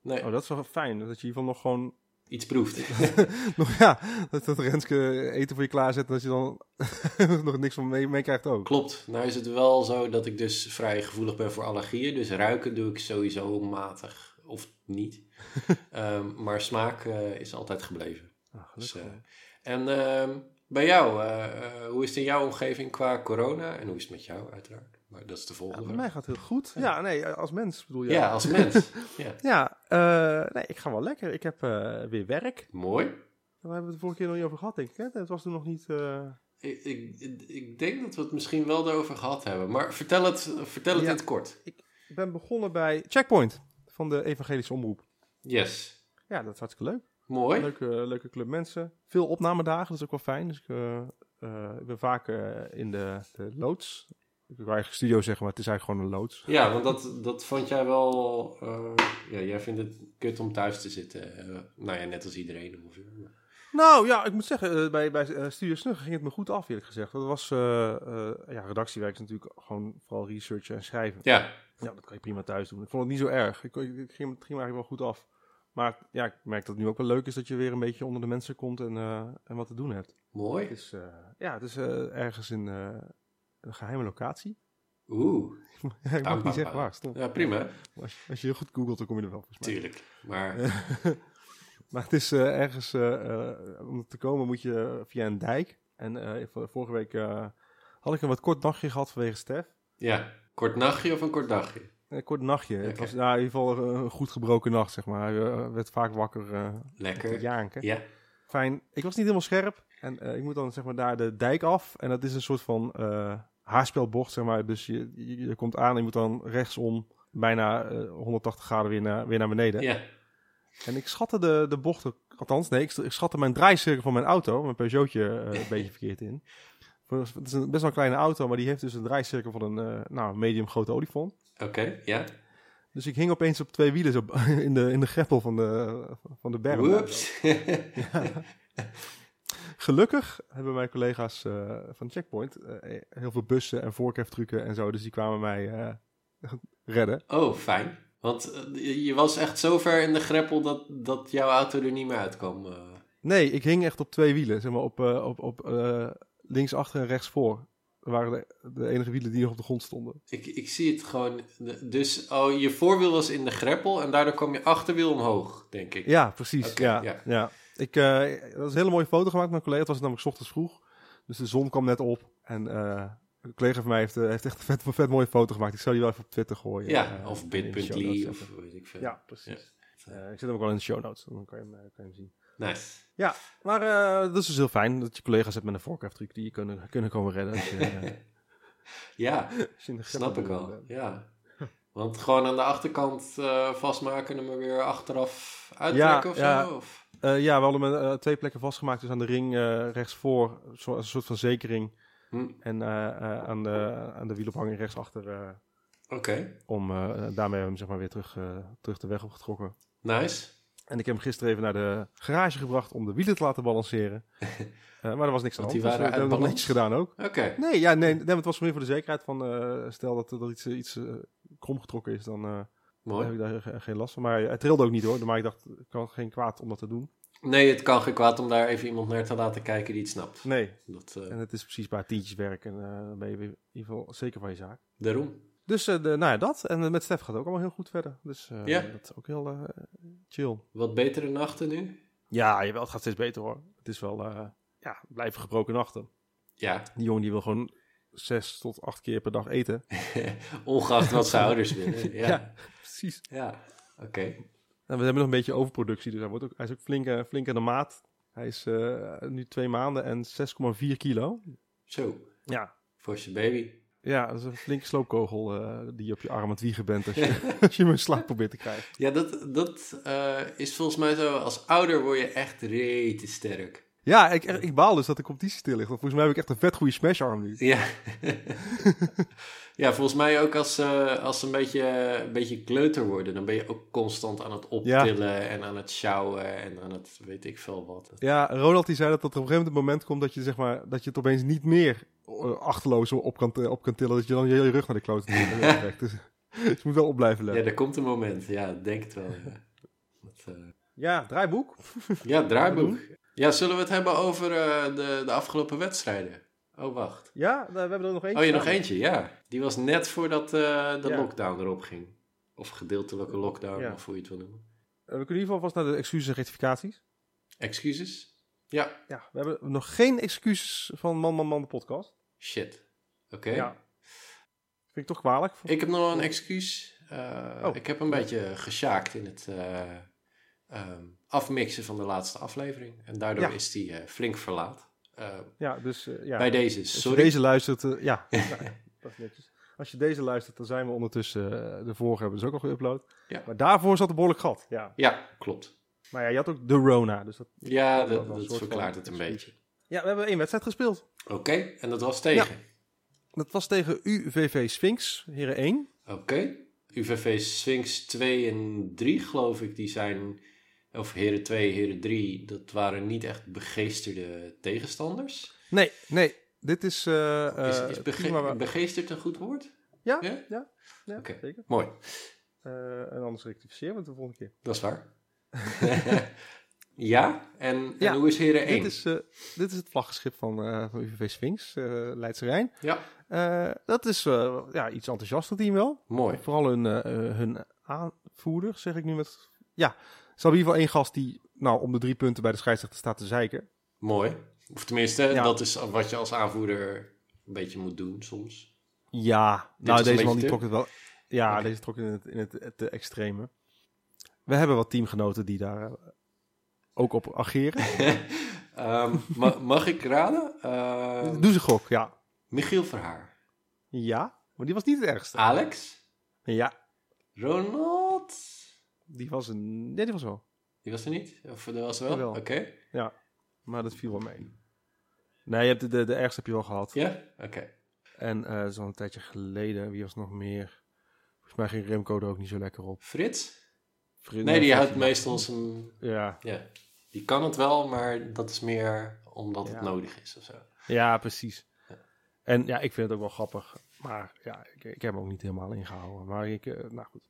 Nee, Oh, dat is wel fijn. Dat je in ieder geval nog gewoon... iets proeft. nog, ja, dat, dat Renske eten voor je klaarzet en dat je dan nog niks van mee- meekrijgt ook. Klopt. Nou is het wel zo dat ik dus vrij gevoelig ben voor allergieën. Dus ruiken doe ik sowieso matig of niet. Ehm, maar smaak eh, is altijd gebleven. Ah, Dus, eh, en ehm, bij jou, eh, hoe is het in jouw omgeving qua corona? En hoe is het met jou uiteraard? Maar dat is de volgende vraag. mij gaat het heel goed. Ja, nee, als mens bedoel je. Ja, als mens. ja. Ja, eh, nee, ik ga wel lekker. Ik heb eh, weer werk. Mooi. Daar hebben we het de vorige keer nog niet over gehad, denk ik. Hè? Het was toen nog niet... eh, Ik, ik, ik denk dat we het misschien wel erover gehad hebben. Maar vertel het, vertel het in het kort. Ik ben begonnen bij Checkpoint van de Evangelische Omroep. Yes. Ja, dat is hartstikke leuk. Mooi. Leuke, leuke club mensen. Veel opnamedagen, dat is ook wel fijn. Dus ik, ik ben vaak in de, de loods. Ik wil eigenlijk studio zeggen, maar het is eigenlijk gewoon een loods. Ja, want dat, dat vond jij wel... eh, ja, jij vindt het kut om thuis te zitten. eh, nou ja, net als iedereen ongeveer. Nou ja, ik moet zeggen, eh, bij, bij Studio Snugger ging het me goed af, eerlijk gezegd. Dat was, ja, redactiewerk is natuurlijk gewoon vooral researchen en schrijven. Ja, Ja, dat kan je prima thuis doen. Ik vond het niet zo erg. Ik, ik, het ging, het ging me eigenlijk wel goed af. Maar ja, ik merk dat het nu ook wel leuk is dat je weer een beetje onder de mensen komt en, en wat te doen hebt. mooi. Het is, ja, het is ergens in een geheime locatie. Oeh. ik mag niet zeggen waar. Stom. Ja, prima. Als, je, als je heel goed googelt, dan kom je er wel volgens mij. Tuurlijk. Maar Maar het is eh, ergens, eh, eh, om te komen moet je via een dijk. En vor- vorige week had ik een wat kort nachtje gehad vanwege Stef. ja, kort nachtje of een kort dagje? Een kort nachtje. Het was ja, in ieder geval een goed gebroken nacht, zeg maar. Hij eh, werd vaak wakker Lekker. janken. Ja. Fijn. Ik was niet helemaal scherp. En ik moet dan zeg maar daar de dijk af. En dat is een soort van eh haarspelbocht, zeg maar. Dus je, je, je komt aan en je moet dan rechtsom bijna eh, 180 graden weer naar, weer naar beneden. Ja. En ik schatte de, de bochten, althans nee, ik, ik schatte mijn draaicirkel van mijn auto, mijn Peugeotje, eh, een beetje verkeerd in. Voor- Het is een, best wel een kleine auto, maar die heeft dus een draaicirkel van een eh, nou, medium grote olifant. Oké, ja. Dus ik hing opeens op twee wielen zo in de, in de greppel van de, van de. Whoops. Gelukkig hebben mijn collega's eh, van Checkpoint eh, heel veel bussen en voorkeftrucken en zo, dus die kwamen mij eh, redden. oh, fijn. Want eh, je- was echt zo ver in de greppel dat, dat jouw auto er niet meer uitkwam. eh. Nee, ik hing echt op twee wielen, zeg maar op, eh, op, op eh, links achter en rechts voor. Dat waren de, de enige wielen die nog op de grond stonden. Ik, ik zie het gewoon. Dus oh, je voorwiel was in de greppel en daardoor kwam je achterwiel omhoog, denk ik. Ja, precies. Ja. ja. Ik, eh, dat was een hele mooie foto gemaakt met mijn collega. Het was namelijk 's ochtends vroeg. Dus de zon kwam net op. En eh, een collega van mij heeft, eh, heeft echt een vet, een vet mooie foto gemaakt. Ik zal die wel even op Twitter gooien. Ja, of bit.ly of weet ik veel. Ja, precies. Ik zet hem ook wel in de show notes. Dan kan je hem, kan je hem zien. Nice. Ja, maar dat is dus heel fijn dat je collega's hebt met een voorkeftruc die je kunnen, kunnen komen redden. als je, Ja, Als je snap ik wel. Ja. Want gewoon aan de achterkant vastmaken en hem er weer achteraf uittrekken of ja. zo? Of? Eh, ja, we hadden hem eh, twee plekken vastgemaakt. Dus aan de ring eh rechtsvoor, zo, als een soort van zekering. Hm, En eh, aan, de, aan de wielophanging rechtsachter. Oké, om, daarmee hebben we hem zeg maar, weer terug, terug de weg opgetrokken. nice. En ik heb hem gisteren even naar de garage gebracht om de wielen te laten balanceren. Maar er was niks aan de die hand. Dus waren hebben netjes balans? gedaan ook. Oké, Nee, ja, nee, het was meer voor de zekerheid van... stel dat er iets, iets krom getrokken is, dan mooi. heb ik daar ge- geen last van. Maar hij trilde ook niet hoor. Maar ik dacht, het kan geen kwaad om dat te doen. Nee, het kan geen kwaad om daar even iemand naar te laten kijken die het snapt. Nee, Dat, eh, en het is precies een paar tientjes werk. En eh, dan ben je weer in ieder geval zeker van je zaak. daarom. Dus eh, de, nou ja, dat. En met Stef gaat het ook allemaal heel goed verder. Dus Ja. dat is ook heel chill. Wat betere nachten nu? Ja, jawel, het gaat steeds beter hoor. Het is wel, ja, blijven gebroken nachten. Ja, Die jongen die wil gewoon zes tot acht keer per dag eten. ongeacht wat zijn ouders willen. Ja, Ja. Ja. Precies. oké. En we hebben nog een beetje overproductie, dus hij, wordt ook, hij is ook flink, eh, flink aan de maat. Hij is eh, nu twee maanden en 6,4 kilo. Zo, Ja. voor je baby. Ja, dat is een flinke sloopkogel eh, die je op je arm aan het wiegen bent als je, als je hem in slaap probeert te krijgen. Ja, dat, dat eh, is volgens mij zo. Als ouder word je echt rete sterk. Ja, ik, ik baal dus dat de competitie stil ligt. Want volgens mij heb ik echt een vet goede smasharm nu. Ja. ja, volgens mij ook als, eh, als ze een beetje, een beetje kleuter worden, dan ben je ook constant aan het optillen en aan het sjouwen en aan het weet ik veel wat. Ja, Ronald die zei dat er op een gegeven moment een moment komt dat je, zeg maar, dat je het opeens niet meer eh, achterloos op kan, op kan tillen. Dat je dan je hele rug naar de kloot trekt. Dus, dus je moet wel op blijven Ja, letten. er komt een moment. Ja, denk het wel. Ja, dat, eh, Ja, draaiboek. ja draaiboek. Ja, zullen we het hebben over eh, de, de afgelopen wedstrijden? Oh, wacht. Ja, we hebben er nog eentje. Oh, je nog eentje, ja. Die was net voordat eh, de Ja. lockdown erop ging. Of gedeeltelijke lockdown, Ja. of hoe je het wil noemen. Eh, we kunnen in ieder geval vast naar de excuses en rectificaties. Excuses? Ja. Ja, we hebben nog geen excuses van Man Man Man de podcast. Shit. Oké. Ja. Vind ik toch kwalijk. Ik heb nog een excuus. Oh. Ik heb een beetje gesjaakt in het eh, ehm, afmixen van de laatste aflevering. En daardoor Ja. is die eh, flink verlaat. Eh, Ja, dus eh, ja. Bij deze, Als je sorry. deze luistert, ja, ja, dat is netjes. Als je deze luistert, dan zijn we ondertussen, de vorige hebben we dus ook al geüpload. Ja. Maar daarvoor zat een behoorlijk gat. Ja. Ja, klopt. Maar ja, je had ook de Rona. Dus dat... Ja, Dat verklaart van het een beetje. Ja, we hebben één wedstrijd gespeeld. Oké, en dat was tegen. Dat was tegen UVV Sphinx, heren 1. Oké. UVV Sphinx 2 en 3, geloof ik, die zijn... Of heren 2, heren 3, dat waren niet echt begeesterde tegenstanders. Nee, nee. Dit is... eh Is, eh, is bege- begeesterd een goed woord? Ja, Ja? ja, zeker. Mooi, Eh, en anders rectificeren we het de volgende keer. dat is waar. ja, en, Ja, en hoe is heren 1? Dit is, dit is het vlaggenschip van, eh, van UVV Sphinx, Leidse Rijn. Ja, dat is ja, iets enthousiaster team wel. mooi. Vooral hun, hun aanvoerder, zeg ik nu met... Ja, ze hebben in ieder geval één gast die nou, om de drie punten bij de scheidsrechter staat te zeiken. Mooi. Of tenminste, Ja. dat is wat je als aanvoerder een beetje moet doen soms. Ja, nou deze man die trok het wel... Ja, deze trok in het, in het, het, extreme. We hebben wat teamgenoten die daar eh, ook op ageren. Ehm, ma- mag ik raden? Ehm, Doe ze gok, ja. Michiel Verhaar. Ja, maar die was niet het ergste. Alex? Ja, Ronald? Die was een... Nee, die was wel. Die was er niet? Of was er wel? Jawel. Oké. Ja, maar dat viel wel mee. Nee, je hebt de, de, de ergste heb je wel gehad. Ja? Oké. En eh zo'n tijdje geleden, wie was nog meer? Volgens mij ging Remco er ook niet zo lekker op. Frits? Vriend- Nee, die Frits- houdt meestal zijn... Ja, Ja. Die kan het wel, maar dat is meer omdat het nodig is of zo. ja, precies. Ja. En ja, ik vind het ook wel grappig. Maar ja, ik, ik heb hem ook niet helemaal ingehouden. Maar ik, eh, nou goed.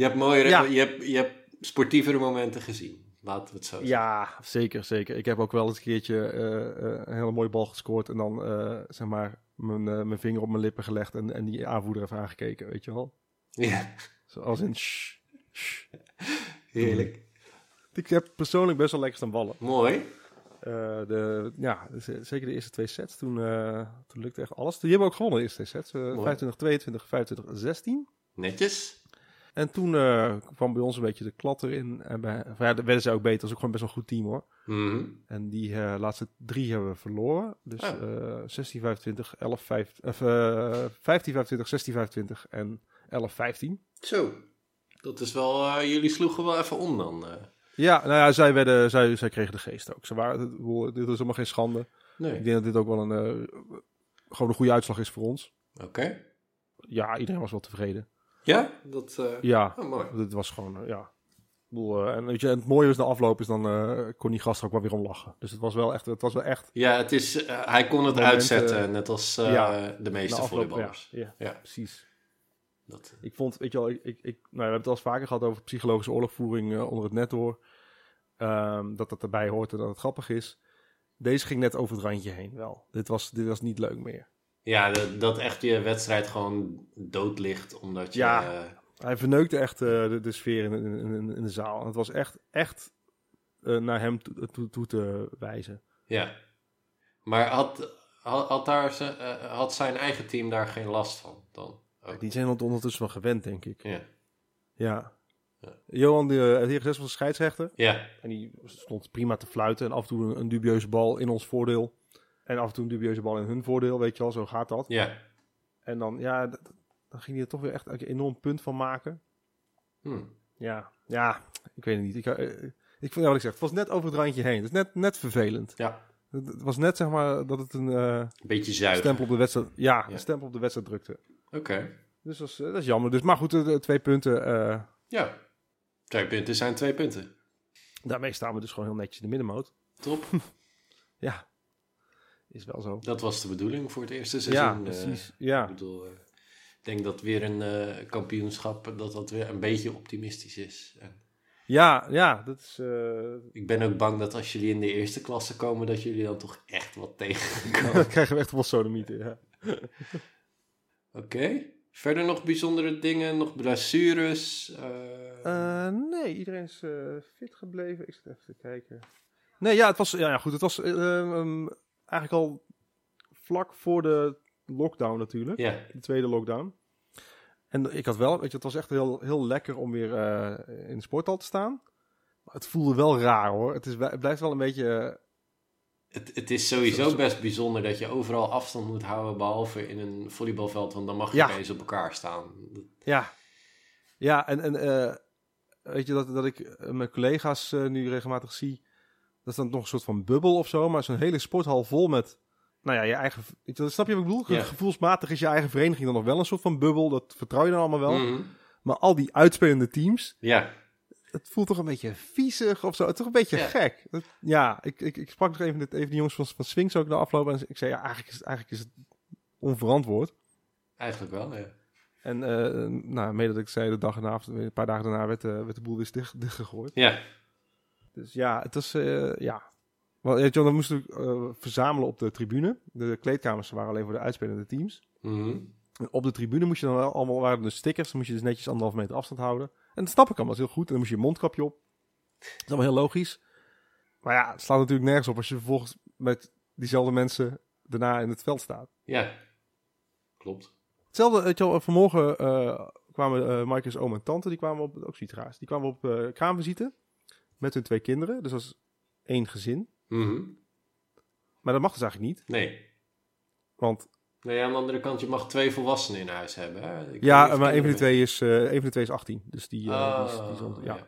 Je hebt mooiere... Ja. Je, hebt, je hebt sportievere momenten gezien. Laten we het zo zeggen. Ja, zeker, zeker. Ik heb ook wel eens een keertje eh, eh, een hele mooie bal gescoord. En dan, eh, zeg maar, mijn, mijn vinger op mijn lippen gelegd. En, en die aanvoerder even aangekeken, weet je wel. Ja. Zoals in... shh, shh. Heerlijk. Ik heb persoonlijk best wel lekker staan ballen. Mooi. De, ja, zeker de eerste twee sets. Toen, toen lukte echt alles. Die hebben ook gewonnen, de eerste twee sets. Eh, Mooi. 25, 22, 25, 16. Netjes. En toen eh, kwam bij ons een beetje de klat erin. En bij, ja, werden ze ook beter. Dat is ook gewoon best wel een goed team hoor. Mhm. En die eh, laatste drie hebben we verloren. Dus Ah. eh 16, 25, 11, 5, of, eh 15, 25, 16, 25 en 11, 15. Zo. Dat is wel, eh, jullie sloegen wel even om dan. Ja, nou ja, zij, werden, zij, zij kregen de geest ook. Ze waren, dit was helemaal geen schande. Ik denk dat dit ook wel een, gewoon een goede uitslag is voor ons. Oké. Ja, iedereen was wel tevreden. Ja? Dat, eh Ja, oh, mooi. was gewoon, eh, ja. Ik bedoel, eh, en, weet je, en het mooie was de afloop is dan eh, kon die gast er ook wel weer om lachen. Dus het was wel echt, het was wel echt Ja, het is, hij kon het uitzetten, net als eh, Ja. de meeste na afloop, volleyballers. Ja, ja, Ja. precies. Dat, Ik vond, weet je wel, ik, ik, ik- nou, we hebben het al eens vaker gehad over psychologische oorlogvoering onder het net door. Ehm, dat dat erbij hoort en dat het grappig is. Deze ging net over het randje heen wel. Dit was, dit was niet leuk meer. Ja, dat, dat echt je wedstrijd gewoon dood ligt, omdat je... Ja. eh, Hij verneukte echt eh, de, de sfeer in, in, in, in de zaal. En het was echt, echt eh, naar hem toe, toe, toe te wijzen. ja. Maar had, had, had, daar ze, eh, had zijn eigen team daar geen last van dan? Ook. Die zijn er ondertussen wel gewend, denk ik. Ja. Ja. Ja. Johan, de, het heer 6 was de scheidsrechter. Ja. En die stond prima te fluiten. En af en toe een, een dubieuze bal in ons voordeel. En af en toe een dubieuze bal in hun voordeel. Weet je wel, zo gaat dat. Ja. En dan, ja, dan ging hij er toch weer echt een enorm punt van maken. Hm. Ja, ja, ik weet het niet. Ik, eh, ik vond, ja, wat ik zeg, het was net over het randje heen. Het is net, net vervelend. Ja. Het, was net, zeg maar, dat het een eh, beetje zuiver. stempel op de wedstrijd, ja, Ja. een stempel op de wedstrijd drukte. Oké. Dus dat is, eh, dat is jammer. Dus, maar goed, de, de twee punten, eh, Ja. Twee punten zijn twee punten. daarmee staan we dus gewoon heel netjes in de middenmoot. Top. Ja, is wel zo. Dat was de bedoeling voor het eerste seizoen. Ja, eh. precies. Ja, Ik bedoel, eh, ik denk dat weer een eh, kampioenschap, dat dat weer een beetje optimistisch is. En ja, ja, dat is... ik ben ook bang dat als jullie in de eerste klasse komen, dat jullie dan toch echt wat tegenkomen. dan krijgen we echt wel sodemieten, ja. Oké. Verder nog bijzondere dingen, nog blessures? nee, iedereen is fit gebleven. Ik zit even te kijken. Nee, ja, het was, ja, ja goed, het was eh, ehm, eigenlijk al vlak voor de lockdown natuurlijk. ja, De tweede lockdown. En ik had wel, weet je, het was echt heel, heel lekker om weer eh, in de sporthal te staan. Maar het voelde wel raar hoor. Het, is, het blijft wel een beetje... eh, het, het is sowieso best bijzonder dat je overal afstand moet houden, behalve in een volleybalveld, want dan mag je Ja. opeens op elkaar staan. Ja. Ja, en, en eh, weet je, dat, dat ik mijn collega's nu regelmatig zie. Dat is dan nog een soort van bubbel of zo. Maar zo'n hele sporthal vol met... Nou ja, je eigen... Snap je wat ik bedoel? Ja. Gevoelsmatig is je eigen vereniging dan nog wel een soort van bubbel. Dat vertrouw je dan allemaal wel. Mhm. Maar al die uitspelende teams... Ja, het voelt toch een beetje viezig of zo. Het is toch een beetje Ja. gek. Dat- ja, ik, ik, ik sprak nog even, even die jongens van, van Swings ook na afloop. En ik zei, ja, eigenlijk is, het- eigenlijk is het onverantwoord. eigenlijk wel, ja. En eh, nou, mede dat ik zei, de dag erna, of een paar dagen daarna, werd, eh, werd de boel weer dicht, dichtgegooid. Ja, Dus ja, het was, eh, ja. Want, weet je dan moesten we eh, verzamelen op de tribune. De kleedkamers waren alleen voor de uitspelende teams. Mhm. En op de tribune moest je dan wel allemaal, waren er dus stickers. Dan moest je dus netjes anderhalf meter afstand houden. En dat snap ik allemaal, dat is heel goed. En dan moest je je mondkapje op. Dat is allemaal heel logisch. Maar ja, het slaat natuurlijk nergens op als je vervolgens met diezelfde mensen daarna in het veld staat. ja. Klopt. Hetzelfde, weet je wel, vanmorgen eh, kwamen eh Mike's oom en tante, die kwamen op, ook raars. Die kwamen op eh kraamvisite met hun twee kinderen. Dus is één gezin. Mhm. Maar dat mag dus eigenlijk niet. Nee. Want Nee, aan de andere kant, je mag twee volwassenen in huis hebben. Hè? Ik weet ja, maar een van, de twee is, een van de twee is 18. Dus die, eh, die, is, Oh, die is onder- ja. ja.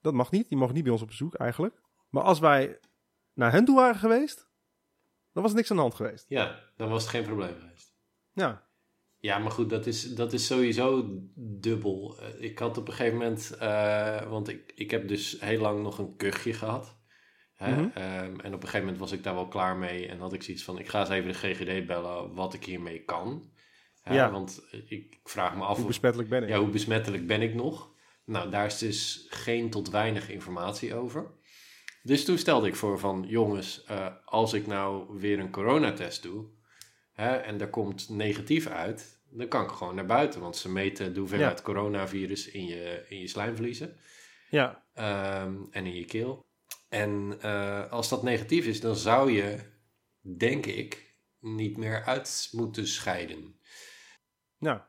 Dat mag niet. Die mogen niet bij ons op bezoek eigenlijk. Maar als wij naar hen toe waren geweest, dan was er niks aan de hand geweest. Ja, dan was het geen probleem geweest. Ja. Ja, maar goed, dat is, dat is sowieso dubbel. Eh, Ik had op een gegeven moment, eh, want ik, ik heb dus heel lang nog een kuchje gehad. Hè? Mhm. Ehm, en op een gegeven moment was ik daar wel klaar mee en had ik zoiets van, ik ga eens even de GGD bellen wat ik hiermee kan. Hè? Ja. Want ik, ik vraag me af Hoe besmettelijk ben ik? ja, hoe besmettelijk ben ik nog? Nou, daar is dus geen tot weinig informatie over. Dus toen stelde ik voor van, jongens, eh, als ik nou weer een coronatest doe hè, en daar komt negatief uit, dan kan ik gewoon naar buiten. Want ze meten de hoeveelheid coronavirus in je, in je slijmvliezen Ja. ehm, en in je keel. En eh, als dat negatief is, dan zou je, denk ik, niet meer uit moeten scheiden. Nou,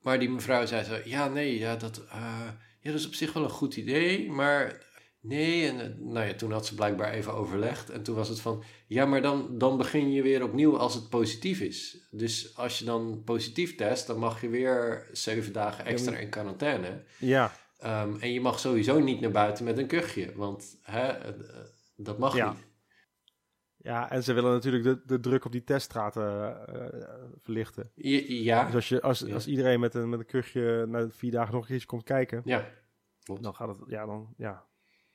maar die mevrouw zei zo, ja, nee, ja dat, eh, ja, dat is op zich wel een goed idee, maar nee. En eh, nou ja, toen had ze blijkbaar even overlegd. En toen was het van, ja, maar dan, dan begin je weer opnieuw als het positief is. Dus als je dan positief test, dan mag je weer zeven dagen extra in quarantaine. Ja, Ehm, en je mag sowieso niet naar buiten met een kuchje, want hè, eh, eh, dat mag Ja. niet. ja, en ze willen natuurlijk de, de druk op die teststraten verlichten. Ja, Dus als, je, als, Ja. als iedereen met een, met een kuchje na vier dagen nog een keertje komt kijken, ja. Klopt. dan gaat het, ja, dan, ja,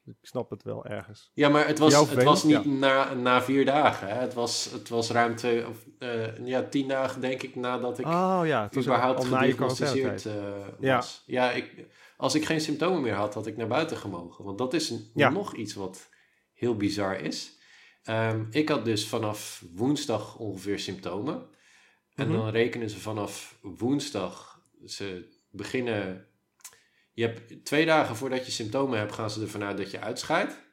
ik snap het wel ergens. Ja, maar het was, het was niet na, na vier dagen. Hè. Het, was, het was ruim twee, of, eh, ja, tien dagen denk ik nadat ik Oh ja, het was überhaupt gediagnosticeerd eh, Ja. was. Ja, ik, als ik geen symptomen meer had, had ik naar buiten gemogen. Want dat is een- Ja. nog iets wat heel bizar is. Ehm, ik had dus vanaf woensdag ongeveer symptomen. En Mhm. dan rekenen ze vanaf woensdag, ze beginnen... Je hebt twee dagen voordat je symptomen hebt, gaan ze ervan uit dat je uitscheidt.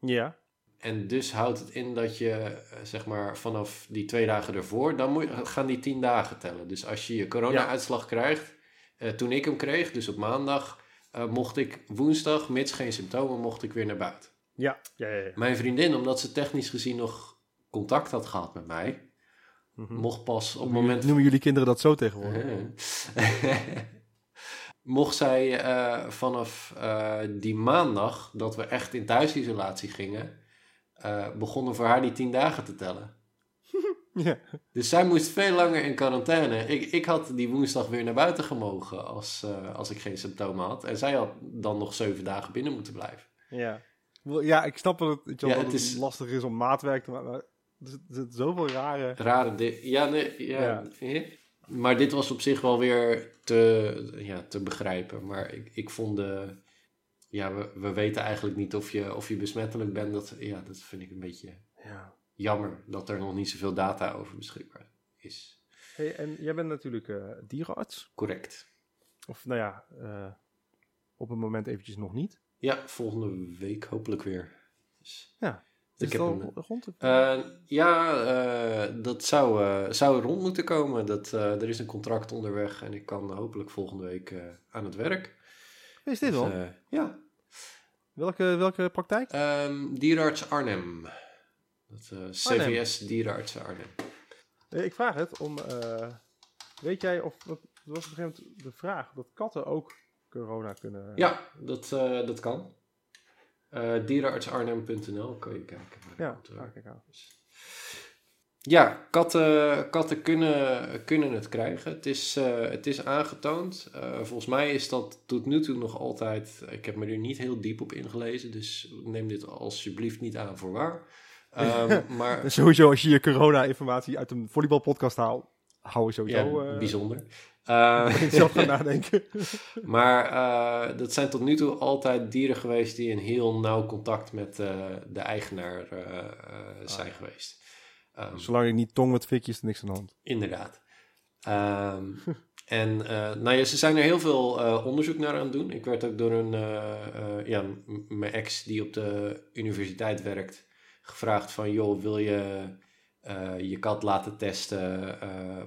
Ja, En dus houdt het in dat je, eh, zeg maar, vanaf die twee dagen ervoor, dan moet je, gaan die tien dagen tellen. Dus als je je corona-uitslag krijgt, eh, toen ik hem kreeg, dus op maandag, eh, mocht ik woensdag, mits geen symptomen, mocht ik weer naar buiten. ja, ja, ja. ja. Mijn vriendin, omdat ze technisch gezien nog contact had gehad met mij, Mhm. mocht pas op het moment noemen jullie kinderen dat zo tegenwoordig? Mocht zij eh, vanaf eh, die maandag, dat we echt in thuisisolatie gingen, eh, begonnen voor haar die tien dagen te tellen. Ja. Dus zij moest veel langer in quarantaine. Ik, ik had die woensdag weer naar buiten gemogen als, als ik geen symptomen had. En zij had dan nog zeven dagen binnen moeten blijven. Ja. Ja, ik snap dat het, Ja, dat het het is- lastig is om maatwerk te maken. Maar er zitten zoveel rare... Rare di- Ja, nee, ja. Ja. Maar dit was op zich wel weer te, ja, te begrijpen. Maar ik, ik vond de... Ja, we, we weten eigenlijk niet of je, of je besmettelijk bent. Dat, ja, dat vind ik een beetje Ja. jammer dat er nog niet zoveel data over beschikbaar is. Hey, en jij bent natuurlijk eh, dierenarts. Correct. Of nou ja, eh, op het moment eventjes nog niet. Ja, volgende week hopelijk weer. Dus, Ja. Ik Is heb het al een- rond? Ja, dat zou, eh, zou rond moeten komen. Dat, eh, er is een contract onderweg en ik kan hopelijk volgende week eh, aan het werk. is dit Dus, wel? ja. welke, welke praktijk? Ehm, dierenarts Arnhem. Dat, CVS Dierenarts Arnhem. Ik vraag het om... weet jij of... Dat was op een gegeven moment de vraag dat katten ook corona kunnen... Ja, dat, dat kan. Eh dierenartsarnhem.nl kan je kijken. Ja, aan. Ja, katten, katten kunnen, kunnen het krijgen. Het is, eh, het is aangetoond. Eh, volgens mij is dat tot nu toe nog altijd. Ik heb me er niet heel diep op ingelezen, dus neem dit alsjeblieft niet aan voor waar. Ehm, maar sowieso, als je je corona-informatie uit een volleybalpodcast haalt, hou je sowieso... ja, eh, Eh, zelf gaan nadenken. maar eh, dat zijn tot nu toe altijd dieren geweest die in heel nauw contact met eh, de eigenaar zijn geweest. Ehm, Zolang ik niet tong met fikjes, niks aan de hand. Inderdaad. Ehm, en nou ja, ze zijn er heel veel onderzoek naar aan het doen. Ik werd ook door een, ja, mijn ex die op de universiteit werkt, gevraagd van, joh, wil je je kat laten testen?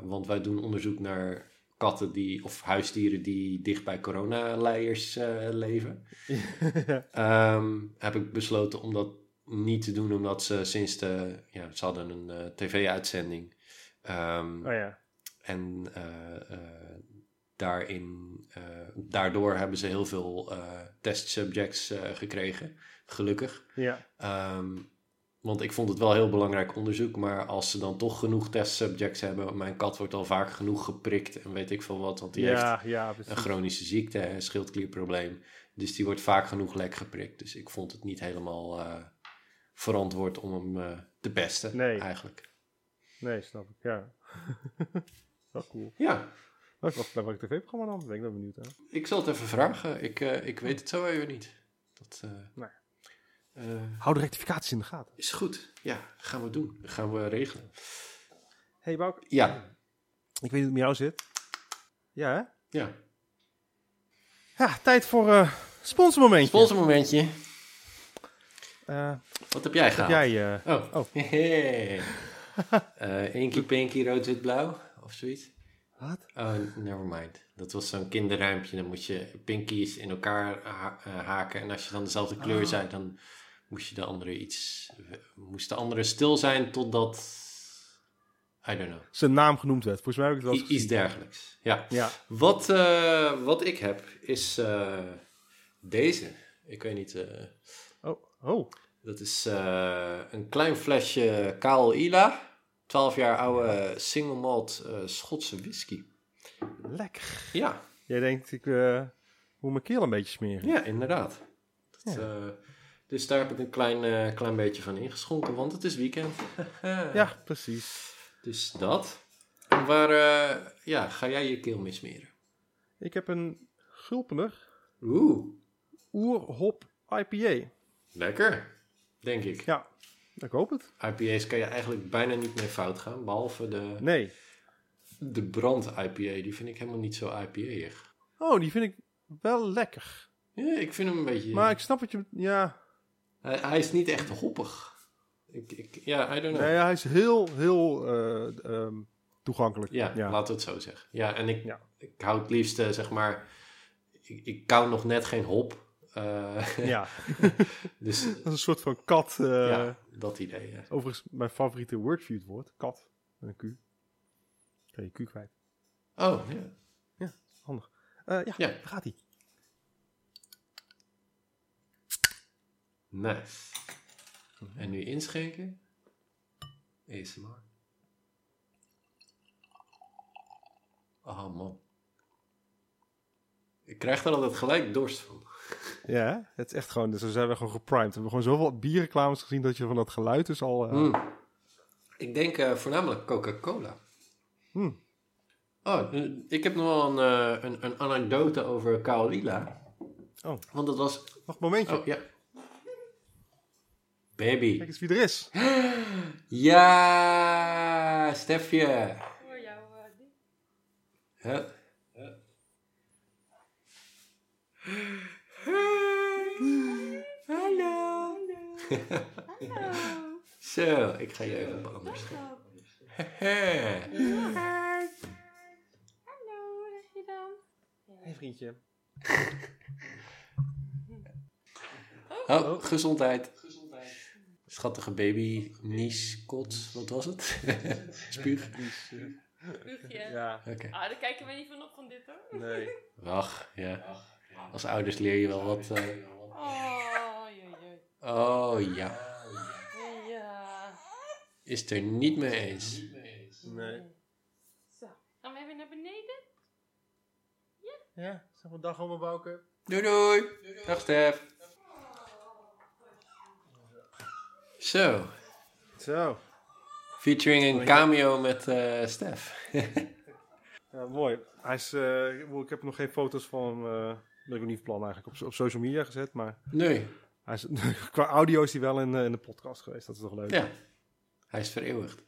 Want wij doen onderzoek naar katten die, of huisdieren die dicht bij coronaleiers eh leven. Ehm, heb ik besloten om dat niet te doen, omdat ze sinds de, ja, ze hadden een eh, tv-uitzending. Ehm, Oh ja. en eh, daarin, daardoor hebben ze heel veel testsubjects gekregen, gelukkig. Ja. Ehm, want ik vond het wel heel belangrijk onderzoek, maar als ze dan toch genoeg testsubjects hebben, mijn kat wordt al vaak genoeg geprikt en weet ik veel wat, want die heeft Ja, een chronische ziekte, een schildklierprobleem. Dus die wordt vaak genoeg lek geprikt. Dus ik vond het niet helemaal eh, verantwoord om hem eh, te pesten, Nee. eigenlijk. Nee, snap ik, ja. Wel cool. Ja, Wat was bij welk tv-programma dan? Ben ik wel benieuwd naar. ik zal het even vragen. Ik, eh, ik weet het zo even niet. Dat Nee. Eh, Hou de rectificaties in de gaten. is goed. Ja, gaan we doen. gaan we regelen. Hey Bouk, Ja, ik weet niet hoe het met jou zit. Ja, hè? ja. Ja, tijd voor eh sponsormomentje. Sponsormomentje. Eh, Wat heb jij heb gehaald? jij... eh, Oh. Oh. Eh, Inky Pinky rood, wit, blauw. Of zoiets. Wat? Oh, never mind. Dat was zo'n kinderruimpje. Dan moest je pinkies in elkaar ha- eh, haken. En als je dan dezelfde kleur Oh. zei, dan moest je de andere iets... Moest de andere stil zijn totdat... I don't know. Zijn naam genoemd werd. Volgens mij heb ik het wel I- iets dergelijks. Ja. Ja. Wat, eh, wat ik heb, is eh, deze. Ik weet niet... eh, Oh, oh. dat is een klein flesje Kaal Ila. 12 jaar oude single malt Schotse whisky. Lekker. Ja, Jij denkt, ik moet mijn keel een beetje smeren. ja inderdaad. Dat, eh, dus daar heb ik een klein, eh, klein beetje van ingeschonken, want het is weekend. Ja, precies. Dus dat. En waar eh, ja, ga jij je keel mee smeren? Ik heb een Gulpener Oeh, oerhop IPA. lekker. Denk ik. Ja, ik hoop het. IPA's kan je eigenlijk bijna niet mee fout gaan, behalve de, Nee. de brand IPA. Die vind ik helemaal niet zo IPA-ig. Oh, die vind ik wel lekker. Ja, ik vind hem een beetje... Maar ik snap wat je... Ja, Hij, hij is niet echt hoppig. Ik, ik, ja, I don't know. nee, hij is heel, heel eh, ehm, toegankelijk. Ja, ja. laten we het zo zeggen. Ja, en ik, Ja. ik hou het liefst, eh, zeg maar... Ik, ik kou nog net geen hop. eh, ja. dus dat is een soort van kat. ja, dat idee. Ja. Overigens, mijn favoriete wordfeud woord. Kat. Met een Q. Kan je Q kwijt. Oh, ja. Handig. Eh, ja, Ja. daar gaat hij. Nice. En nu inschenken. ASMR. Oh man. Ik krijg er altijd gelijk dorst van. Ja, het is echt gewoon... Dus we zijn we gewoon geprimed. We hebben gewoon zoveel bierreclames gezien dat je van dat geluid dus al... eh, Mm. Ik denk eh, voornamelijk Coca-Cola. Hmm. Oh, eh, ik heb nog wel een, een, een anekdote over Kaolila. Oh. Want dat was... Nog een momentje. Oh, ja. Baby. Kijk eens wie er is. Ja, Stefje. Voor jou. Huh? Hallo. Zo, ik ga je even op anders Hallo. Hallo, zeg je dan? Hey vriendje. Oh, gezondheid. Schattige baby, nies, kot, wat was het? Spuug. Spuugje. Ja, Oké. Ah, daar kijken we niet van op van dit hoor. nee. Wacht, ja. Als ouders leer je wel wat. eh. Oh, jee, jee. Oh ja. Ja. Is er niet mee eens. Nee. Zo. Gaan we even naar beneden? Ja, zeg maar dag oma Bouke. Doei doei. Dag Stef. Zo, Zo. featuring een cameo met eh Stef. Ja, mooi. Hij is, eh, ik heb nog geen foto's van hem, dat ik nog niet van plan eigenlijk, op, op social media gezet. Maar Nee, hij is, qua audio is hij wel in, in de podcast geweest. Dat is toch leuk. ja. Hij is vereeuwigd.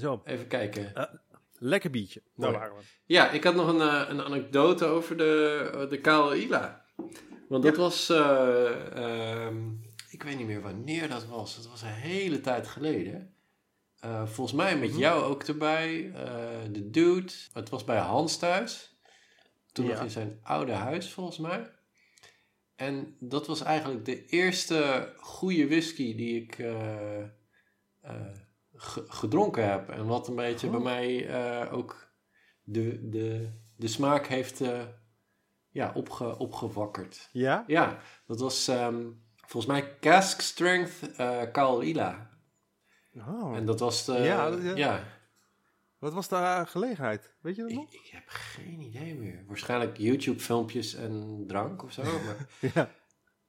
Zo, Even kijken. lekker biertje. Daar waren we. Ja, ik had nog een, een anekdote over de, de Ila. Want dat was, eh, ehm, ik weet niet meer wanneer dat was. Dat was een hele tijd geleden. Eh, volgens mij met jou ook erbij. eh, de dude. Het was bij Hans thuis. Toen Ja. nog in zijn oude huis, volgens mij. En dat was eigenlijk de eerste goede whisky die ik eh, ge- gedronken heb. En wat een beetje Oh. bij mij ook de, de, de smaak heeft ja, opge, opgewakkerd. Ja? Ja, dat was ehm, volgens mij Cask Strength Ila. Oh. En dat was de... Ja, ja. ja. Wat was de gelegenheid? Weet je dat nog? Ik, ik heb geen idee meer. Waarschijnlijk YouTube filmpjes en drank of zo. Maar Ja.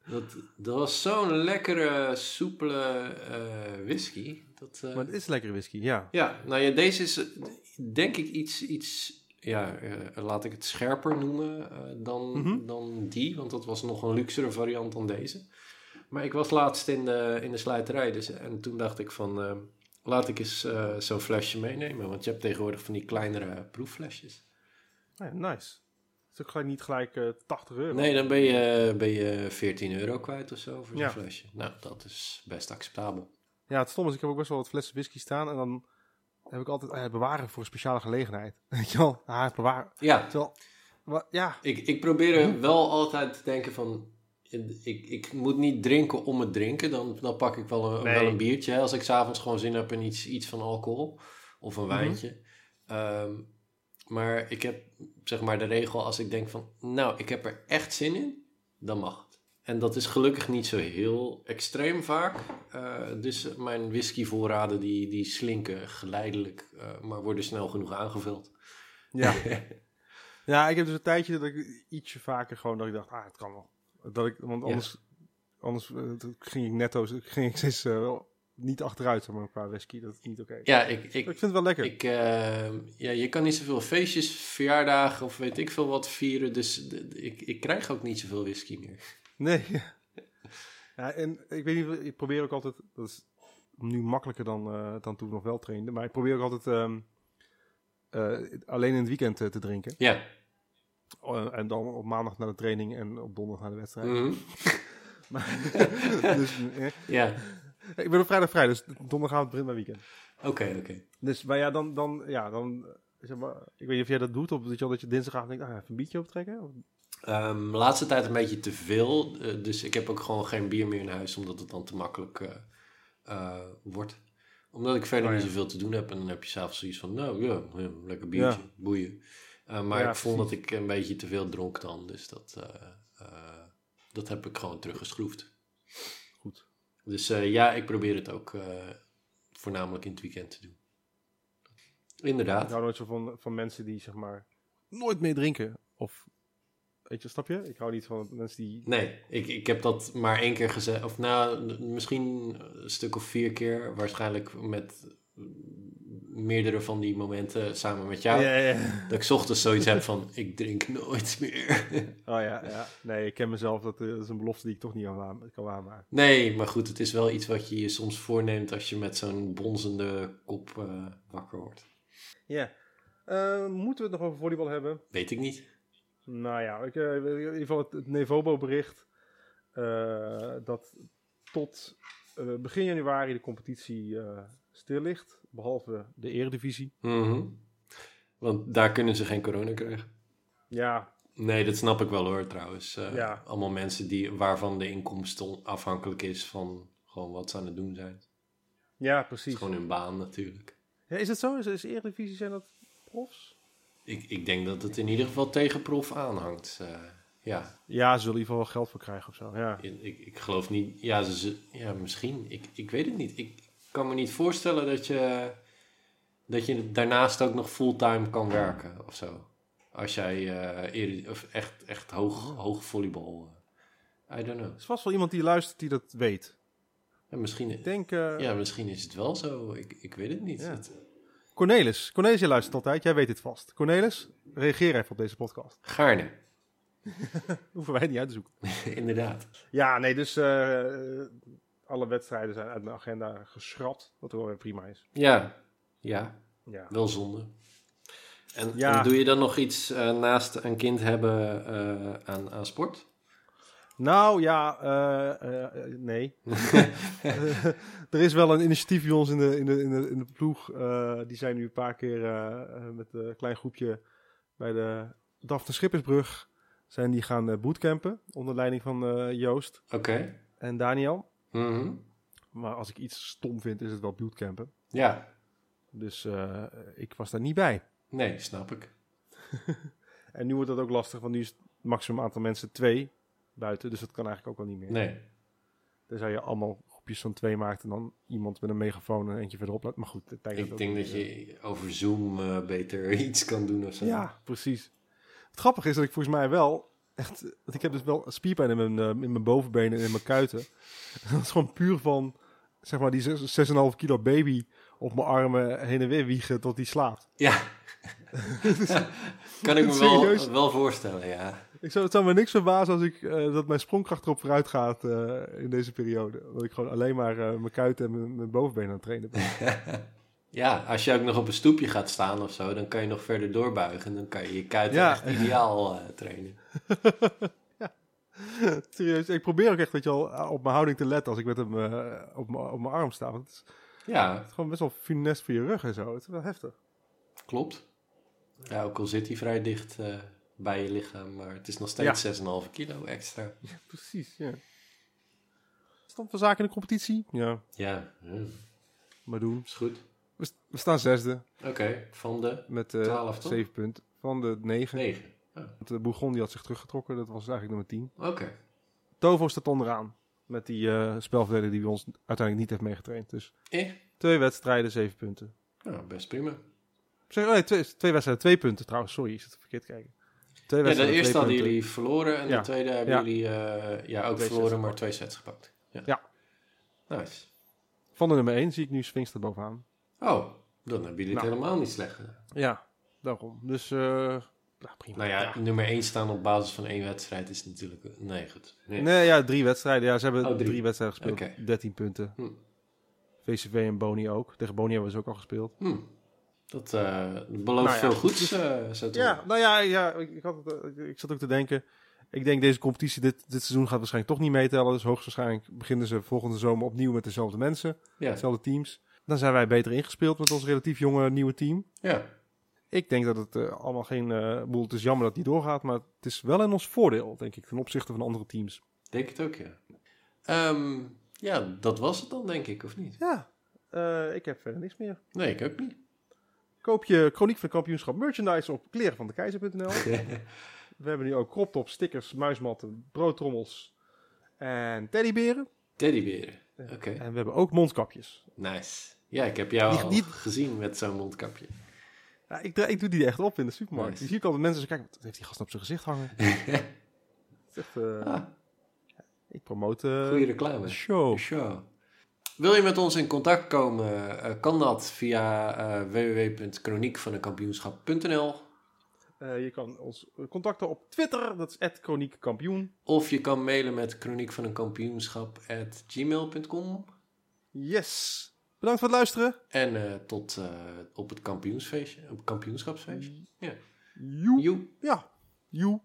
dat, dat was zo'n lekkere, soepele eh, whisky. Dat, eh, Maar het is lekkere whisky, ja. Ja, nou ja, deze is denk ik iets, iets ja, laat ik het scherper noemen dan, Mhm. dan die, want dat was nog een luxere variant dan deze. Maar ik was laatst in de, in de slijterij dus, en toen dacht ik van, eh, laat ik eens eh, zo'n flesje meenemen, want je hebt tegenwoordig van die kleinere proefflesjes. Ja, nice. Het is ook gelijk niet gelijk eh 80 euro. Nee, dan ben je, ben je 14 euro kwijt of zo voor zo'n Ja. flesje. Nou, dat is best acceptabel. Ja, het stom is, ik heb ook best wel wat flessen whisky staan. En dan heb ik altijd eh, bewaren voor een speciale gelegenheid. Weet je wel? Ah, bewaren. Ja, Terwijl, ja, ik, ik probeer er wel altijd te denken van... Ik, ik moet niet drinken om het drinken. Dan, dan pak ik wel een, Nee. wel een biertje. Hè, als ik s'avonds gewoon zin heb in iets, iets van alcohol. Of een wijntje. Ehm, maar ik heb zeg maar de regel als ik denk van... Nou, ik heb er echt zin in. Dan mag het. En dat is gelukkig niet zo heel extreem vaak. Eh, dus mijn whiskyvoorraden die, die slinken geleidelijk. eh, maar worden snel genoeg aangevuld. ja. ja, ik heb dus een tijdje dat ik ietsje vaker gewoon dat ik dacht, ah, het kan wel. Dat ik, want Ja. anders, anders eh, ging ik netto, ging ik steeds eh, niet achteruit, maar, qua whisky. Dat is niet oké. Ja, ik, Ik ik, vind het wel lekker. Ik, eh, ja, je kan niet zoveel feestjes, verjaardagen of weet ik veel wat vieren. Dus ik, ik krijg ook niet zoveel whisky meer. Nee. ja, en ik weet niet, ik probeer ook altijd, dat is nu makkelijker dan, eh, dan toen ik nog wel trainde, maar ik probeer ook altijd ehm, eh, alleen in het weekend te drinken. Ja. Eh, en dan op maandag naar de training en op donderdag naar de wedstrijd. Mhm. Maar, dus, eh, Ja, ik ben op vrijdag vrij, dus donderdagavond begint mijn weekend. oké, oké. Dus, maar ja, dan, dan, ja, dan, zeg maar, ik weet niet of jij dat doet, of dat je, dat je dinsdagavond denkt, ah, even een biertje optrekken? Of, Ehm, laatste tijd een beetje te veel. eh, dus ik heb ook gewoon geen bier meer in huis, omdat het dan te makkelijk eh, wordt. Omdat ik verder Oh, ja. niet zoveel te doen heb. En dan heb je s'avonds zoiets van, nou ja, ja, lekker biertje, boeien. Eh, maar Ja, ik vond dat ik een beetje te veel dronk dan. Dus dat, eh, eh, dat heb ik gewoon teruggeschroefd. goed. Dus ja, ik probeer het ook voornamelijk in het weekend te doen. Ik Inderdaad. hou nooit zo van, van mensen die, zeg maar, nooit meer drinken. Of, weet je, snap je? Ik hou niet van mensen die Nee, ik, ik heb dat maar één keer gezegd. Of nou, misschien een stuk of vier keer. Waarschijnlijk met meerdere van die momenten samen met jou. Ja, ja. Dat ik 's ochtends zoiets heb van, ik drink nooit meer. Oh ja, ja. Nee, ik ken mezelf. Dat, eh, dat is een belofte die ik toch niet kan waarmaken. Nee, maar goed, het is wel iets wat je je soms voorneemt als je met zo'n bonzende kop eh, wakker wordt. Ja. Eh, moeten we het nog over volleybal hebben? Weet ik niet. Nou ja, ik, eh, in ieder geval het, het Nevobo-bericht. dat tot begin januari de competitie stil ligt. Behalve de eredivisie. Mhm. Want daar kunnen ze geen corona krijgen. Ja, Nee, dat snap ik wel hoor trouwens. Eh, Ja. Allemaal mensen die, waarvan de inkomsten afhankelijk is van gewoon wat ze aan het doen zijn. Ja precies. gewoon hun baan natuurlijk. Ja, is het zo? Is, is eredivisie, zijn dat profs? Ik, ik denk dat het in ieder geval tegen prof aanhangt. eh, ja, Ja, ze zullen in ieder geval wel geld voor krijgen of zo. Ja. ik, ik, ik geloof niet. Ja, ze- ja misschien. Ik, ik weet het niet. Ik kan me niet voorstellen dat je, dat je daarnaast ook nog fulltime kan werken of zo. Als jij eerder, of echt, echt hoog, hoog volleybal. eh, I don't know. Er is vast wel iemand die luistert die dat weet. Ja, misschien, Ik denk... eh, ja, misschien is het wel zo. Ik, ik weet het niet. Ja. Het- Cornelis. Cornelis, je luistert altijd. Jij weet dit vast. Cornelis, reageer even op deze podcast. gaarne, Hoeven wij niet uit te zoeken. inderdaad. Ja, nee, dus alle wedstrijden zijn uit mijn agenda geschrapt. Wat weer prima is. Ja, ja, Ja. wel zonde. En, Ja. en doe je dan nog iets eh, naast een kind hebben eh, aan, aan sport? Nou ja, eh, nee. Er is wel een initiatief bij ons in de, in de, in de, in de ploeg. die zijn nu een paar keer met een klein groepje bij de Daphne Schippersbrug. Zijn die gaan bootcampen onder leiding van Joost Oké. en Daniel. Mhm. Maar als ik iets stom vind, is het wel bootcampen. Ja, Dus eh, ik was daar niet bij. nee, snap ik. En nu wordt dat ook lastig, want nu is het maximum aantal mensen twee buiten. Dus dat kan eigenlijk ook wel niet meer. Nee. Dan zou je allemaal groepjes van twee maakt en dan iemand met een megafoon en eentje verderop laat. Maar goed, ik denk, dat eh, je over Zoom eh, beter iets kan doen of zo. Ja, precies. Het grappige is dat ik volgens mij wel echt... Want ik heb dus wel spierpijn in mijn, eh, in mijn bovenbenen en in mijn kuiten. dat is gewoon puur van, zeg maar, die zes- 6,5 kilo baby op mijn armen heen en weer wiegen tot die slaapt. Ja. kan ik me wel, wel voorstellen, ja. Ik zou, het zou me niks verbazen als ik, eh, dat mijn sprongkracht erop vooruit gaat eh, in deze periode. Dat ik gewoon alleen maar mijn kuiten en mijn, mijn bovenbenen aan het trainen ben. Ja, als je ook nog op een stoepje gaat staan of zo, dan kan je nog verder doorbuigen. En dan kan je je kuiten Ja. echt ideaal eh, trainen. Serieus, ik probeer ook echt weet je, al, op mijn houding te letten als ik met hem eh, op, mijn, op mijn arm sta. Want het is, Ja, Gewoon best wel funest voor je rug en zo. Het is wel heftig. klopt. Ja, ook al zit hij vrij dicht eh, bij je lichaam, maar het is nog steeds 6,5 kilo extra. Precies, ja. Stand van zaken in de competitie? Ja, Ja, hm, maar doen. is goed. We, st- we staan zesde Oké, van de met eh 12, toch? 7 punten. Van de 9. 9. De Bourgon die had zich teruggetrokken. Dat was eigenlijk nummer 10. Oké. Tovo staat onderaan. Met die eh spelverdeler die bij ons uiteindelijk niet heeft meegetraind. Dus Eh, twee wedstrijden, 7 punten. nou, best prima. Zeg, oh nee, twee, twee wedstrijden, twee punten trouwens. Sorry, ik zit verkeerd kijken. Twee Ja, de eerste hadden punten. jullie verloren en Ja. de tweede hebben Ja. jullie eh, ja, ook Twee verloren, maar twee sets gepakt. Ja. Ja. Nice. Van de nummer 1 zie ik nu Sphinx er bovenaan. Oh, dan hebben jullie het Nou. helemaal niet slecht gedaan. Ja, daarom. Dus, eh nou, prima. Nou ja, nummer 1 staan op basis van één wedstrijd is natuurlijk... Nee, goed. Nee. Nee, ja, drie wedstrijden. Ja, ze hebben Oh, drie. drie. wedstrijden gespeeld. Oké. 13 punten. Hm. VCV en Boni ook. Tegen Boni hebben we ze ook al gespeeld. Hm. Dat eh, belooft Nou ja, veel goed. goeds, eh, Ja, horen. nou ja, ja ik, ik had het, ik zat ook te denken. Ik denk deze competitie dit, dit seizoen gaat waarschijnlijk toch niet meetellen. Dus hoogstwaarschijnlijk beginnen ze volgende zomer opnieuw met dezelfde mensen. Ja, Dezelfde teams. Dan zijn wij beter ingespeeld met ons relatief jonge nieuwe team. ja. Ik denk dat het eh, allemaal geen... eh boel, het is jammer dat het niet doorgaat. Maar het is wel in ons voordeel, denk ik. Ten opzichte van andere teams. denk het ook, ja. Ehm, ja, dat was het dan, denk ik, of niet? Ja, eh, ik heb verder niks meer. Nee, ik ook niet. Koop je Chroniek van Kampioenschap merchandise op klerenvandekeizer.nl. We hebben nu ook crop tops, stickers, muismatten, broodtrommels en teddyberen. Teddyberen. Oké, En we hebben ook mondkapjes. nice. Ja, ik heb jou al gezien met zo'n mondkapje. Ja, ik, ik doe die echt op in de supermarkt. Nice. Die zie ik altijd mensen zo kijken, wat heeft die gast op zijn gezicht hangen? Echt, eh, Ah, ik promote eh, goede reclame. de show. Show. Wil je met ons in contact komen, eh, kan dat via eh www.chroniekvandenkampioenschap.nl Eh, je kan ons contacten op Twitter, dat is @chroniekkampioen. of je kan mailen met chroniekvandenkampioenschap.gmail.com Yes. Bedankt voor het luisteren. en eh, tot eh, op het kampioensfeestje, op het kampioenschapsfeestje. Ja. Joe. Joe. Ja. Joe.